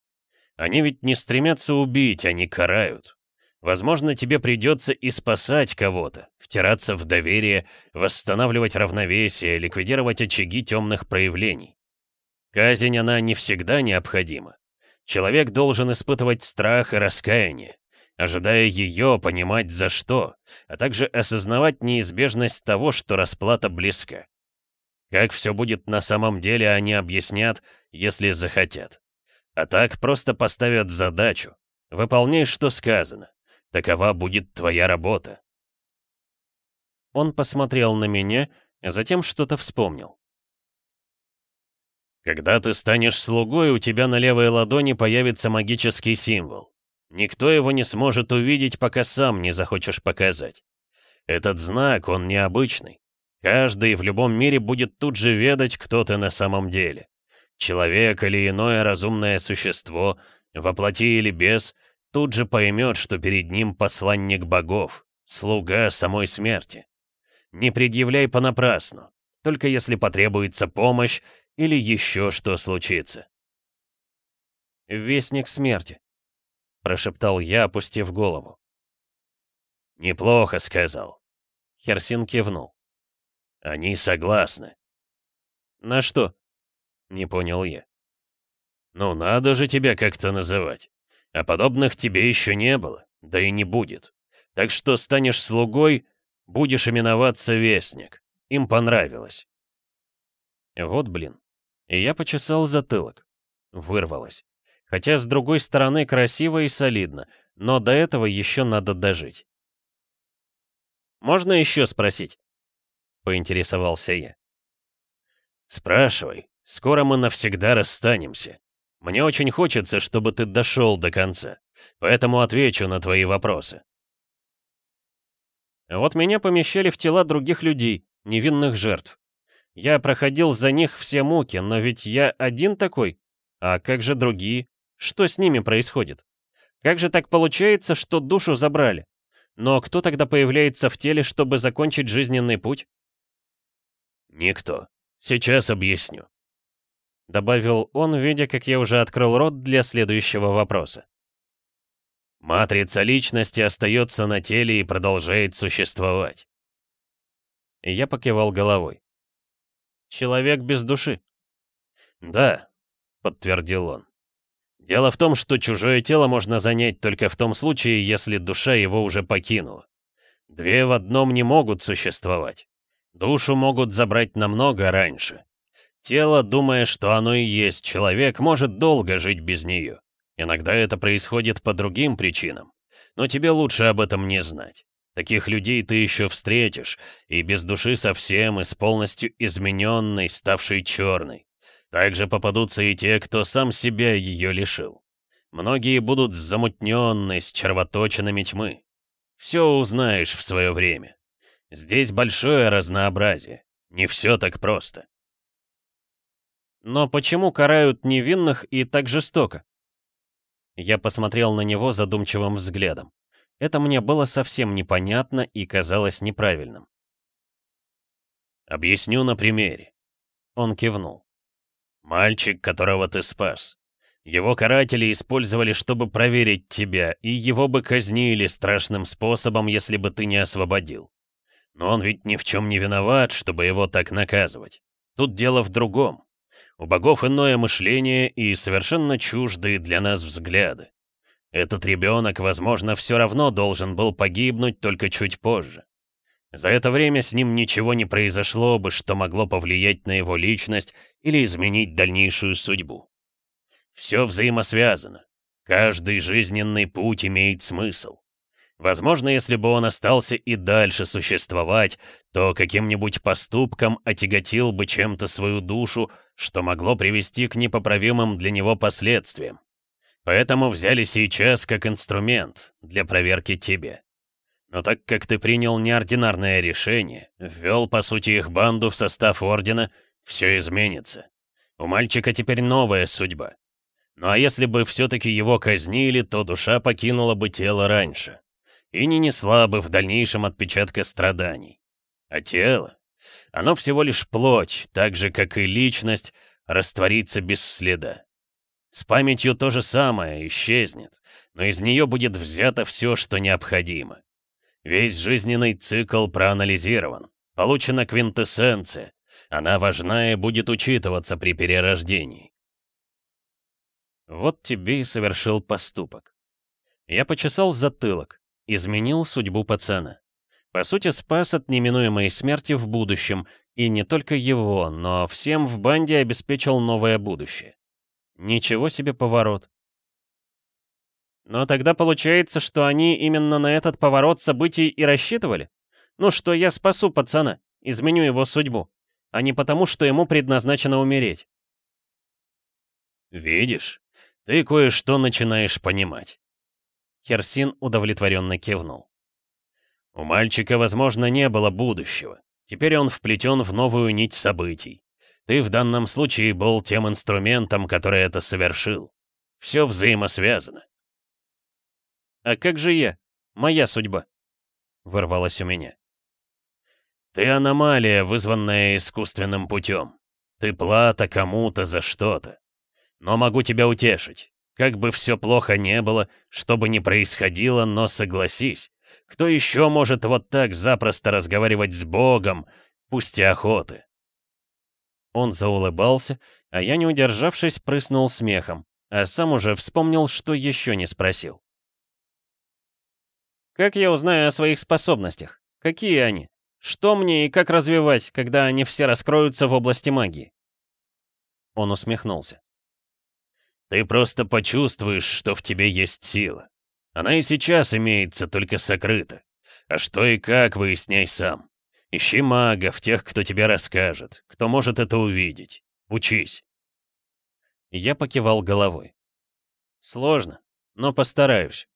Они ведь не стремятся убить, они карают. Возможно, тебе придется и спасать кого-то, втираться в доверие, восстанавливать равновесие, ликвидировать очаги темных проявлений. Казнь, она не всегда необходима. Человек должен испытывать страх и раскаяние, ожидая ее, понимать за что, а также осознавать неизбежность того, что расплата близка. Как все будет на самом деле, они объяснят, если захотят. А так просто поставят задачу. Выполняй, что сказано. Такова будет твоя работа. Он посмотрел на меня, а затем что-то вспомнил. Когда ты станешь слугой, у тебя на левой ладони появится магический символ. Никто его не сможет увидеть, пока сам не захочешь показать. Этот знак, он необычный. Каждый в любом мире будет тут же ведать, кто ты на самом деле. Человек или иное разумное существо, воплоти или без, тут же поймет, что перед ним посланник богов, слуга самой смерти. Не предъявляй понапрасну, только если потребуется помощь или еще что случится. «Вестник смерти», — прошептал я, опустив голову. «Неплохо сказал», — Херсин кивнул. «Они согласны». «На что?» — не понял я. «Ну надо же тебя как-то называть. А подобных тебе еще не было, да и не будет. Так что станешь слугой, будешь именоваться Вестник. Им понравилось. Вот блин. И я почесал затылок. Вырвалось. Хотя, с другой стороны, красиво и солидно, но до этого еще надо дожить. «Можно еще спросить?» — поинтересовался я. «Спрашивай. Скоро мы навсегда расстанемся. Мне очень хочется, чтобы ты дошел до конца, поэтому отвечу на твои вопросы. Вот меня помещали в тела других людей, невинных жертв. Я проходил за них все муки, но ведь я один такой. А как же другие? Что с ними происходит? Как же так получается, что душу забрали? Но кто тогда появляется в теле, чтобы закончить жизненный путь? Никто. Сейчас объясню добавил он, видя, как я уже открыл рот для следующего вопроса. Матрица личности остается на теле и продолжает существовать. я покивал головой. Человек без души. Да, подтвердил он. Дело в том, что чужое тело можно занять только в том случае, если душа его уже покинула. Две в одном не могут существовать. Душу могут забрать намного раньше. Тело, думая, что оно и есть человек, может долго жить без нее. Иногда это происходит по другим причинам. Но тебе лучше об этом не знать. Таких людей ты еще встретишь, и без души совсем, и с полностью измененной, ставшей черной. Также попадутся и те, кто сам себя ее лишил. Многие будут замутненные, с червоточинами тьмы. Все узнаешь в свое время. Здесь большое разнообразие. Не все так просто. Но почему карают невинных и так жестоко? Я посмотрел на него задумчивым взглядом. Это мне было совсем непонятно и казалось неправильным. «Объясню на примере». Он кивнул. «Мальчик, которого ты спас. Его каратели использовали, чтобы проверить тебя, и его бы казнили страшным способом, если бы ты не освободил. Но он ведь ни в чем не виноват, чтобы его так наказывать. Тут дело в другом. У богов иное мышление и совершенно чуждые для нас взгляды. Этот ребенок, возможно, все равно должен был погибнуть только чуть позже. За это время с ним ничего не произошло бы, что могло повлиять на его личность или изменить дальнейшую судьбу. Все взаимосвязано. Каждый жизненный путь имеет смысл. Возможно, если бы он остался и дальше существовать, то каким-нибудь поступком отяготил бы чем-то свою душу, что могло привести к непоправимым для него последствиям. Поэтому взяли сейчас как инструмент для проверки тебе. Но так как ты принял неординарное решение, ввел, по сути, их банду в состав Ордена, все изменится. У мальчика теперь новая судьба. Ну а если бы все-таки его казнили, то душа покинула бы тело раньше. И не несла бы в дальнейшем отпечатка страданий. А тело? Оно всего лишь плоть, так же, как и личность, растворится без следа. С памятью то же самое, исчезнет, но из нее будет взято все, что необходимо. Весь жизненный цикл проанализирован, получена квинтэссенция, она важна и будет учитываться при перерождении. Вот тебе и совершил поступок. Я почесал затылок, изменил судьбу пацана. По сути, спас от неминуемой смерти в будущем, и не только его, но всем в банде обеспечил новое будущее. Ничего себе поворот. Но тогда получается, что они именно на этот поворот событий и рассчитывали? Ну, что я спасу пацана, изменю его судьбу, а не потому, что ему предназначено умереть. «Видишь, ты кое-что начинаешь понимать». Херсин удовлетворенно кивнул. «У мальчика, возможно, не было будущего. Теперь он вплетен в новую нить событий. Ты в данном случае был тем инструментом, который это совершил. Все взаимосвязано. «А как же я? Моя судьба?» — вырвалась у меня. «Ты аномалия, вызванная искусственным путем. Ты плата кому-то за что-то. Но могу тебя утешить. Как бы все плохо не было, что бы ни происходило, но согласись, кто еще может вот так запросто разговаривать с Богом, пусть и охоты?» Он заулыбался, а я, не удержавшись, прыснул смехом, а сам уже вспомнил, что еще не спросил. «Как я узнаю о своих способностях? Какие они? Что мне и как развивать, когда они все раскроются в области магии?» Он усмехнулся. «Ты просто почувствуешь, что в тебе есть сила. Она и сейчас имеется, только сокрыта. А что и как, выясняй сам. Ищи магов, тех, кто тебе расскажет, кто может это увидеть. Учись. Я покивал головой. Сложно, но постараюсь.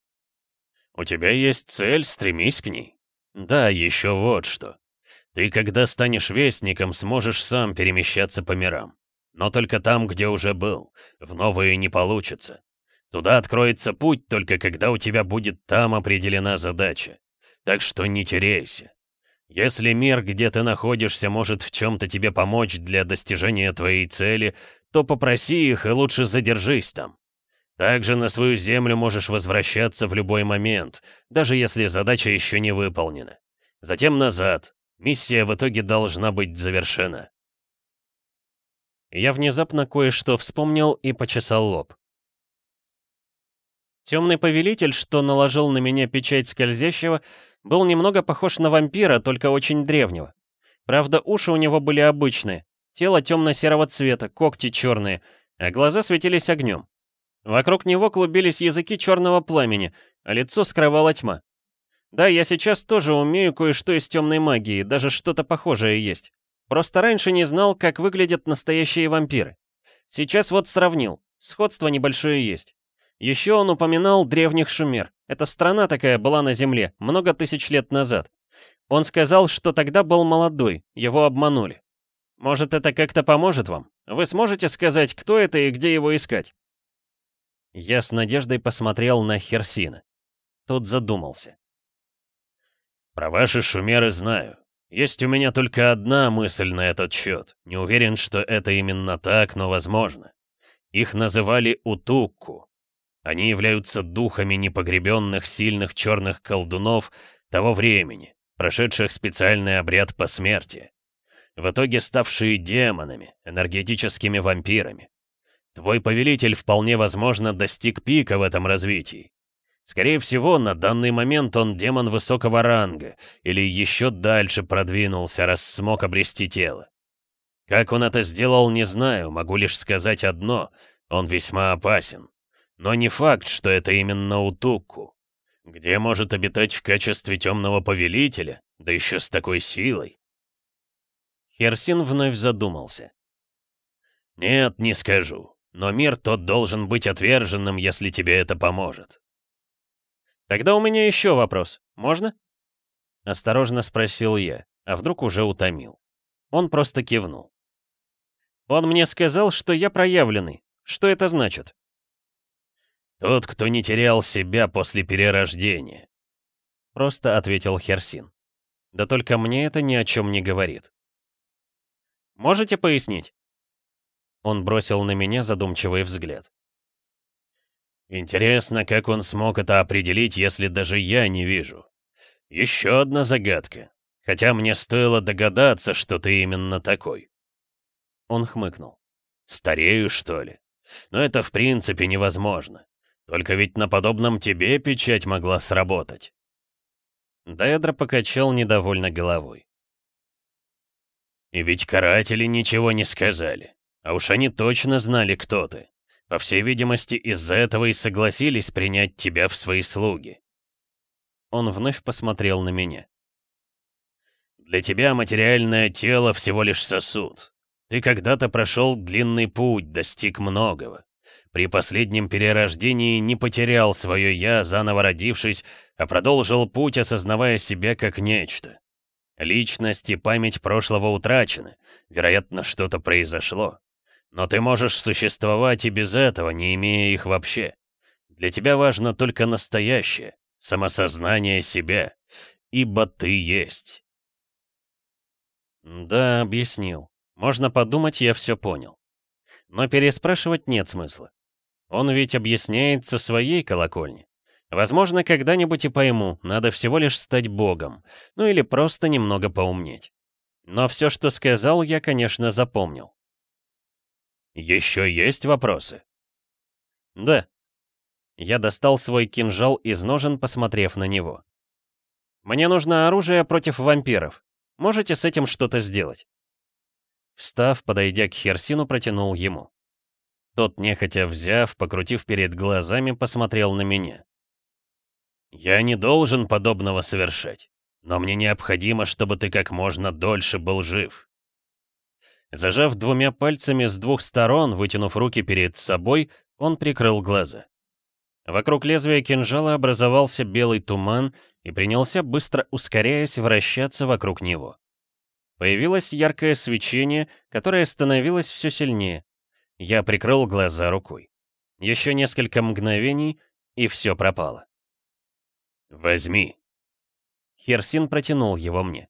У тебя есть цель, стремись к ней. Да, еще вот что. Ты, когда станешь вестником, сможешь сам перемещаться по мирам. Но только там, где уже был. В новые не получится. Туда откроется путь только когда у тебя будет там определена задача. Так что не теряйся. Если мир, где ты находишься, может в чем-то тебе помочь для достижения твоей цели, то попроси их и лучше задержись там. Также на свою землю можешь возвращаться в любой момент, даже если задача еще не выполнена. Затем назад. Миссия в итоге должна быть завершена. Я внезапно кое-что вспомнил и почесал лоб. Темный повелитель, что наложил на меня печать скользящего, был немного похож на вампира, только очень древнего. Правда, уши у него были обычные, тело темно-серого цвета, когти черные, а глаза светились огнем. Вокруг него клубились языки черного пламени, а лицо скрывала тьма. Да, я сейчас тоже умею кое-что из темной магии, даже что-то похожее есть. Просто раньше не знал, как выглядят настоящие вампиры. Сейчас вот сравнил, сходство небольшое есть. Еще он упоминал древних шумер. Эта страна такая была на Земле, много тысяч лет назад. Он сказал, что тогда был молодой, его обманули. Может, это как-то поможет вам? Вы сможете сказать, кто это и где его искать?» Я с надеждой посмотрел на Херсина. Тот задумался. «Про ваши шумеры знаю. Есть у меня только одна мысль на этот счет. Не уверен, что это именно так, но возможно. Их называли Утукку. Они являются духами непогребенных сильных черных колдунов того времени, прошедших специальный обряд по смерти. В итоге ставшие демонами, энергетическими вампирами. Твой повелитель вполне возможно достиг пика в этом развитии. Скорее всего, на данный момент он демон высокого ранга, или еще дальше продвинулся, раз смог обрести тело. Как он это сделал, не знаю, могу лишь сказать одно — он весьма опасен. Но не факт, что это именно Утукку. Где может обитать в качестве темного повелителя, да еще с такой силой? Херсин вновь задумался. «Нет, не скажу. Но мир тот должен быть отверженным, если тебе это поможет. «Тогда у меня еще вопрос. Можно?» Осторожно спросил я, а вдруг уже утомил. Он просто кивнул. «Он мне сказал, что я проявленный. Что это значит?» «Тот, кто не терял себя после перерождения», — просто ответил Херсин. «Да только мне это ни о чем не говорит». «Можете пояснить?» Он бросил на меня задумчивый взгляд. Интересно, как он смог это определить, если даже я не вижу. Еще одна загадка. Хотя мне стоило догадаться, что ты именно такой. Он хмыкнул. Старею, что ли? Но это в принципе невозможно. Только ведь на подобном тебе печать могла сработать. Дедра покачал недовольно головой. И ведь каратели ничего не сказали. А уж они точно знали, кто ты. По всей видимости, из-за этого и согласились принять тебя в свои слуги. Он вновь посмотрел на меня. Для тебя материальное тело всего лишь сосуд. Ты когда-то прошел длинный путь, достиг многого. При последнем перерождении не потерял свое «я», заново родившись, а продолжил путь, осознавая себя как нечто. Личность и память прошлого утрачены. Вероятно, что-то произошло. Но ты можешь существовать и без этого, не имея их вообще. Для тебя важно только настоящее, самосознание себя, ибо ты есть. Да, объяснил. Можно подумать, я все понял. Но переспрашивать нет смысла. Он ведь объясняет со своей колокольни. Возможно, когда-нибудь и пойму, надо всего лишь стать богом, ну или просто немного поумнеть. Но все, что сказал, я, конечно, запомнил. «Еще есть вопросы?» «Да». Я достал свой кинжал из ножен, посмотрев на него. «Мне нужно оружие против вампиров. Можете с этим что-то сделать?» Встав, подойдя к Херсину, протянул ему. Тот, нехотя взяв, покрутив перед глазами, посмотрел на меня. «Я не должен подобного совершать, но мне необходимо, чтобы ты как можно дольше был жив. Зажав двумя пальцами с двух сторон, вытянув руки перед собой, он прикрыл глаза. Вокруг лезвия кинжала образовался белый туман и принялся, быстро ускоряясь, вращаться вокруг него. Появилось яркое свечение, которое становилось все сильнее. Я прикрыл глаза рукой. Еще несколько мгновений, и все пропало. «Возьми». Херсин протянул его мне.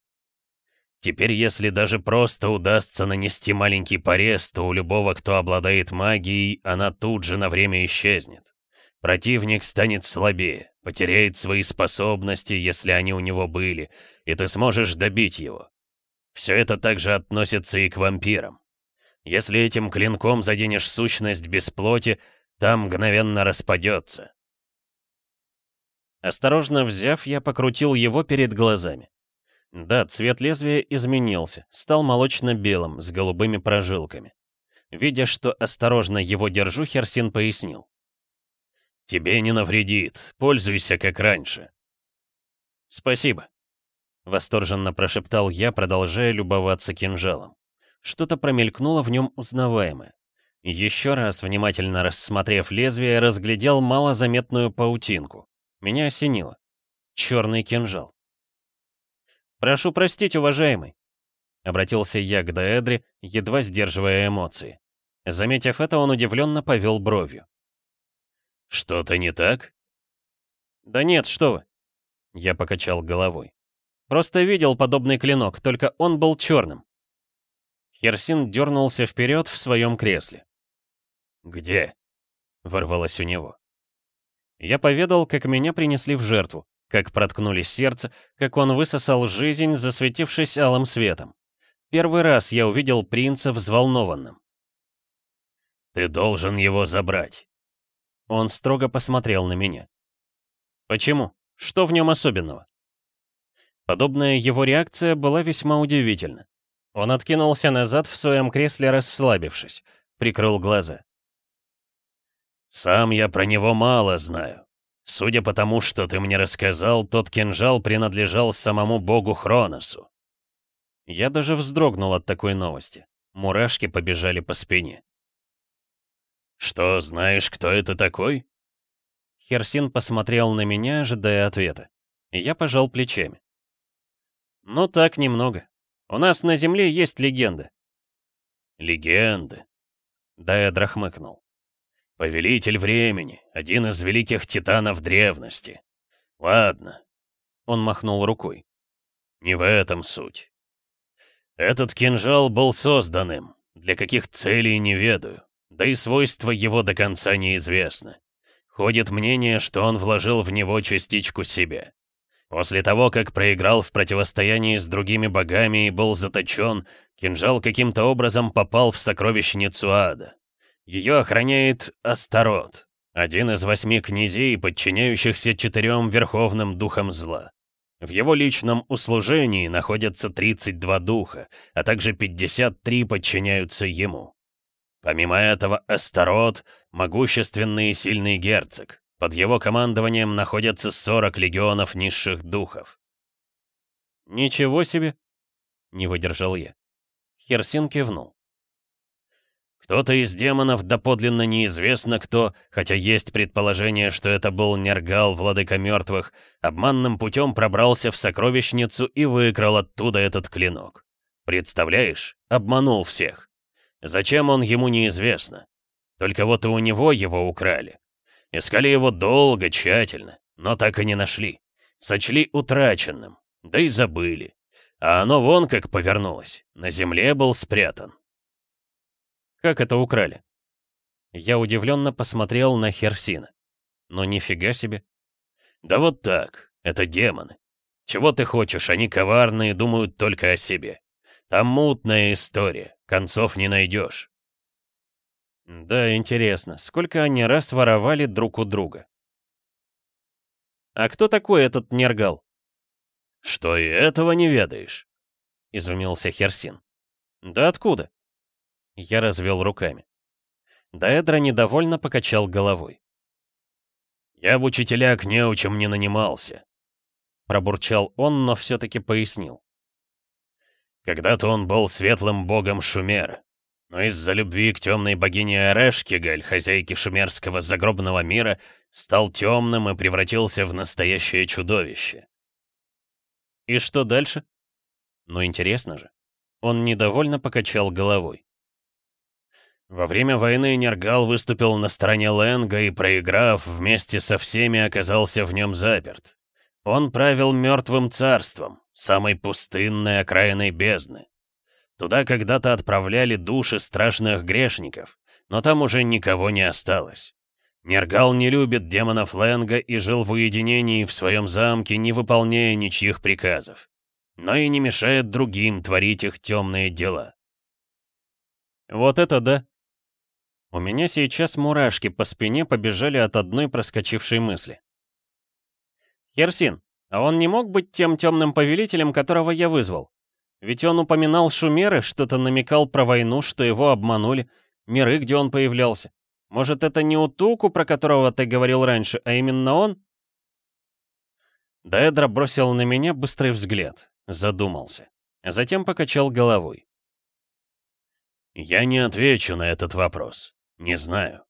Теперь, если даже просто удастся нанести маленький порез, то у любого, кто обладает магией, она тут же на время исчезнет. Противник станет слабее, потеряет свои способности, если они у него были, и ты сможешь добить его. Все это также относится и к вампирам. Если этим клинком заденешь сущность без плоти, там мгновенно распадется. Осторожно взяв, я покрутил его перед глазами. Да, цвет лезвия изменился, стал молочно-белым, с голубыми прожилками. Видя, что осторожно его держу, Херсин пояснил. «Тебе не навредит, пользуйся как раньше». «Спасибо», — восторженно прошептал я, продолжая любоваться кинжалом. Что-то промелькнуло в нем узнаваемое. Еще раз, внимательно рассмотрев лезвие, разглядел малозаметную паутинку. Меня осенило. Черный кинжал. «Прошу простить, уважаемый», — обратился я к Даэдре, едва сдерживая эмоции. Заметив это, он удивленно повел бровью. «Что-то не так?» «Да нет, что вы!» Я покачал головой. «Просто видел подобный клинок, только он был черным». Херсин дернулся вперед в своем кресле. «Где?» — вырвалось у него. Я поведал, как меня принесли в жертву, как проткнули сердце, как он высосал жизнь, засветившись алым светом. Первый раз я увидел принца взволнованным. «Ты должен его забрать». Он строго посмотрел на меня. Почему? Что в нем особенного? Подобная его реакция была весьма удивительна. Он откинулся назад в своем кресле, расслабившись, прикрыл глаза. «Сам я про него мало знаю. Судя по тому, что ты мне рассказал, тот кинжал принадлежал самому богу Хроносу». Я даже вздрогнул от такой новости. Мурашки побежали по спине. «Что, знаешь, кто это такой?» Херсин посмотрел на меня, ожидая ответа. Я пожал плечами. «Ну так, немного. У нас на Земле есть легенды». «Легенды?» Даэдра хмыкнул. «Повелитель времени, один из великих титанов древности. Ладно». Он махнул рукой. «Не в этом суть. Этот кинжал был созданным. Для каких целей не ведаю. Да и свойства его до конца неизвестны. Ходит мнение, что он вложил в него частичку себя. После того, как проиграл в противостоянии с другими богами и был заточен, кинжал каким-то образом попал в сокровищницу ада. Ее охраняет Астарот, один из восьми князей, подчиняющихся четырем верховным духам зла. В его личном услужении находятся 32 духа, а также 53 подчиняются ему. Помимо этого, Астарот — могущественный и сильный герцог. Под его командованием находятся 40 легионов низших духов. «Ничего себе!» — не выдержал я. Херсин кивнул. Кто-то из демонов доподлинно неизвестно кто, хотя есть предположение, что это был Нергал, владыка мертвых, обманным путем пробрался в сокровищницу и выкрал оттуда этот клинок. Представляешь, обманул всех. Зачем он ему неизвестно. Только вот и у него его украли. Искали его долго, тщательно, но так и не нашли. Сочли утраченным, да и забыли. А оно вон как повернулось, на земле был спрятан. Как это украли? Я удивленно посмотрел на Херсина. Но нифига себе. Да вот так, это демоны. Чего ты хочешь, они коварные, думают только о себе. Там мутная история, концов не найдешь. Да, интересно, сколько они раз воровали друг у друга. А кто такой этот Нергал? Что и этого не ведаешь? Изумился Херсин. Да откуда? Я развел руками. Даэдра недовольно покачал головой. «Я в учителя к неучам не нанимался», — пробурчал он, но все-таки пояснил. «Когда-то он был светлым богом Шумера, но из-за любви к темной богине Эрешкигаль, хозяйке шумерского загробного мира, стал темным и превратился в настоящее чудовище». «И что дальше?» «Ну интересно же». Он недовольно покачал головой. Во время войны Нергал выступил на стороне Ленга и, проиграв, вместе со всеми оказался в нем заперт. Он правил мертвым царством, самой пустынной окраиной бездны. Туда когда-то отправляли души страшных грешников, но там уже никого не осталось. Нергал не любит демонов Ленга и жил в уединении в своем замке, не выполняя ничьих приказов. Но и не мешает другим творить их темные дела. «Вот это да!» У меня сейчас мурашки по спине побежали от одной проскочившей мысли. «Херсин, а он не мог быть тем темным повелителем, которого я вызвал? Ведь он упоминал шумеры, что-то намекал про войну, что его обманули, миры, где он появлялся. Может, это не Утуку, про которого ты говорил раньше, а именно он?» Даэдра бросил на меня быстрый взгляд, задумался, а затем покачал головой. «Я не отвечу на этот вопрос. Не знаю.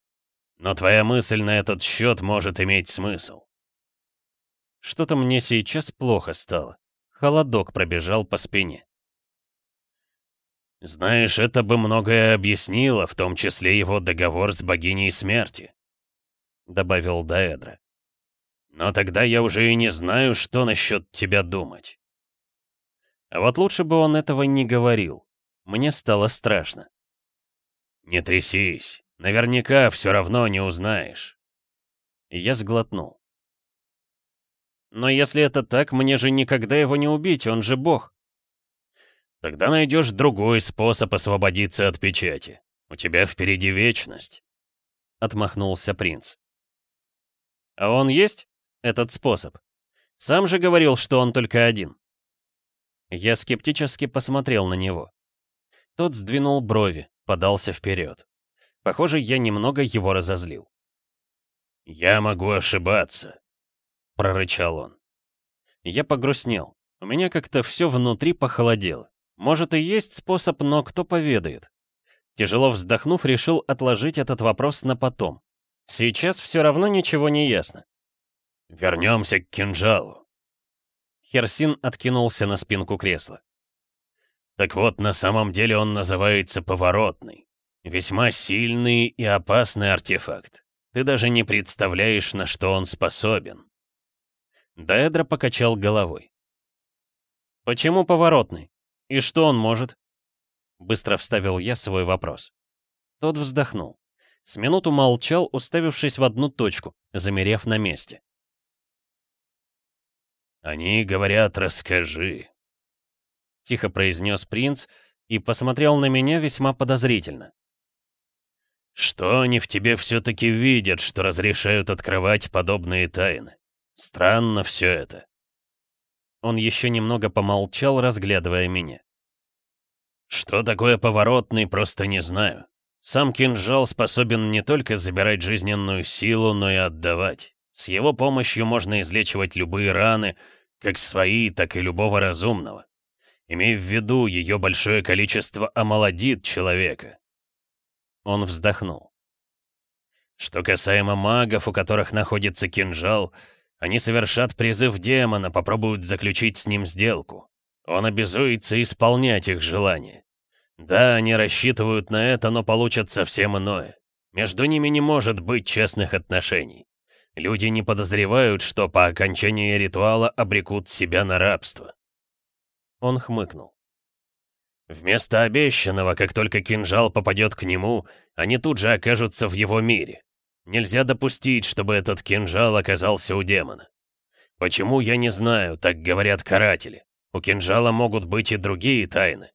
Но твоя мысль на этот счет может иметь смысл. Что-то мне сейчас плохо стало. Холодок пробежал по спине. Знаешь, это бы многое объяснило, в том числе его договор с богиней смерти, добавил Даэдра. Но тогда я уже и не знаю, что насчет тебя думать. А вот лучше бы он этого не говорил. Мне стало страшно. Не трясись. Наверняка все равно не узнаешь. Я сглотнул. Но если это так, мне же никогда его не убить, он же бог. Тогда найдешь другой способ освободиться от печати. У тебя впереди вечность. Отмахнулся принц. А он есть? этот способ? Сам же говорил, что он только один. Я скептически посмотрел на него. Тот сдвинул брови, подался вперед. Похоже, я немного его разозлил. «Я могу ошибаться», — прорычал он. Я погрустнел. У меня как-то все внутри похолодело. Может и есть способ, но кто поведает? Тяжело вздохнув, решил отложить этот вопрос на потом. Сейчас все равно ничего не ясно. «Вернемся к кинжалу». Херсин откинулся на спинку кресла. Так вот, на самом деле он называется поворотный. Весьма сильный и опасный артефакт. Ты даже не представляешь, на что он способен. Даэдра покачал головой. «Почему поворотный? И что он может?» Быстро вставил я свой вопрос. Тот вздохнул. С минуту молчал, уставившись в одну точку, замерев на месте. «Они говорят, расскажи», — тихо произнес принц и посмотрел на меня весьма подозрительно. «Что они в тебе все-таки видят, что разрешают открывать подобные тайны? Странно все это». Он еще немного помолчал, разглядывая меня. «Что такое поворотный, просто не знаю. Сам кинжал способен не только забирать жизненную силу, но и отдавать. С его помощью можно излечивать любые раны, как свои, так и любого разумного. Имей в виду, ее большое количество омолодит человека. Он вздохнул. Что касаемо магов, у которых находится кинжал, они совершат призыв демона, попробуют заключить с ним сделку. Он обязуется исполнять их желания. Да, они рассчитывают на это, но получат совсем иное. Между ними не может быть честных отношений. Люди не подозревают, что по окончании ритуала обрекут себя на рабство. Он хмыкнул. Вместо обещанного, как только кинжал попадет к нему, они тут же окажутся в его мире. Нельзя допустить, чтобы этот кинжал оказался у демона. Почему, я не знаю, так говорят каратели. У кинжала могут быть и другие тайны.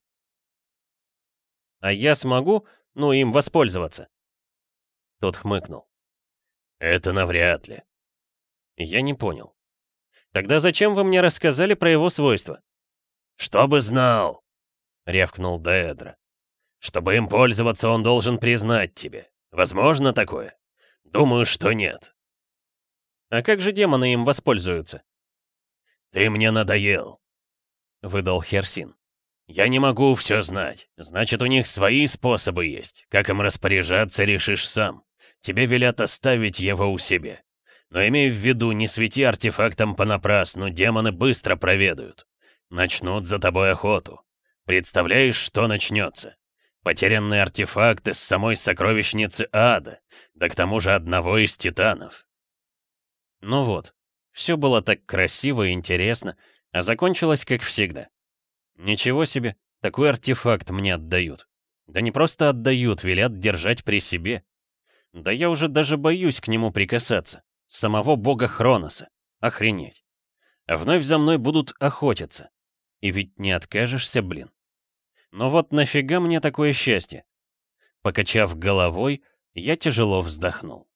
А я смогу, ну, им воспользоваться?» Тот хмыкнул. «Это навряд ли». Я не понял. «Тогда зачем вы мне рассказали про его свойства?» «Чтобы знал», — рявкнул Даэдра. «Чтобы им пользоваться, он должен признать тебе. Возможно такое? Думаю, что нет». «А как же демоны им воспользуются?» «Ты мне надоел», — выдал Херсин. «Я не могу все знать. Значит, у них свои способы есть. Как им распоряжаться, решишь сам. Тебе велят оставить его у себя. Но имей в виду, не свети артефактом понапрасну, демоны быстро проведают. Начнут за тобой охоту. Представляешь, что начнется? Потерянный артефакт из самой сокровищницы ада, да к тому же одного из титанов. Ну вот, все было так красиво и интересно, а закончилось как всегда. Ничего себе, такой артефакт мне отдают. Да не просто отдают, велят держать при себе. Да я уже даже боюсь к нему прикасаться. Самого бога Хроноса. Охренеть. А вновь за мной будут охотиться. И ведь не откажешься, блин. Но вот нафига мне такое счастье? Покачав головой, я тяжело вздохнул.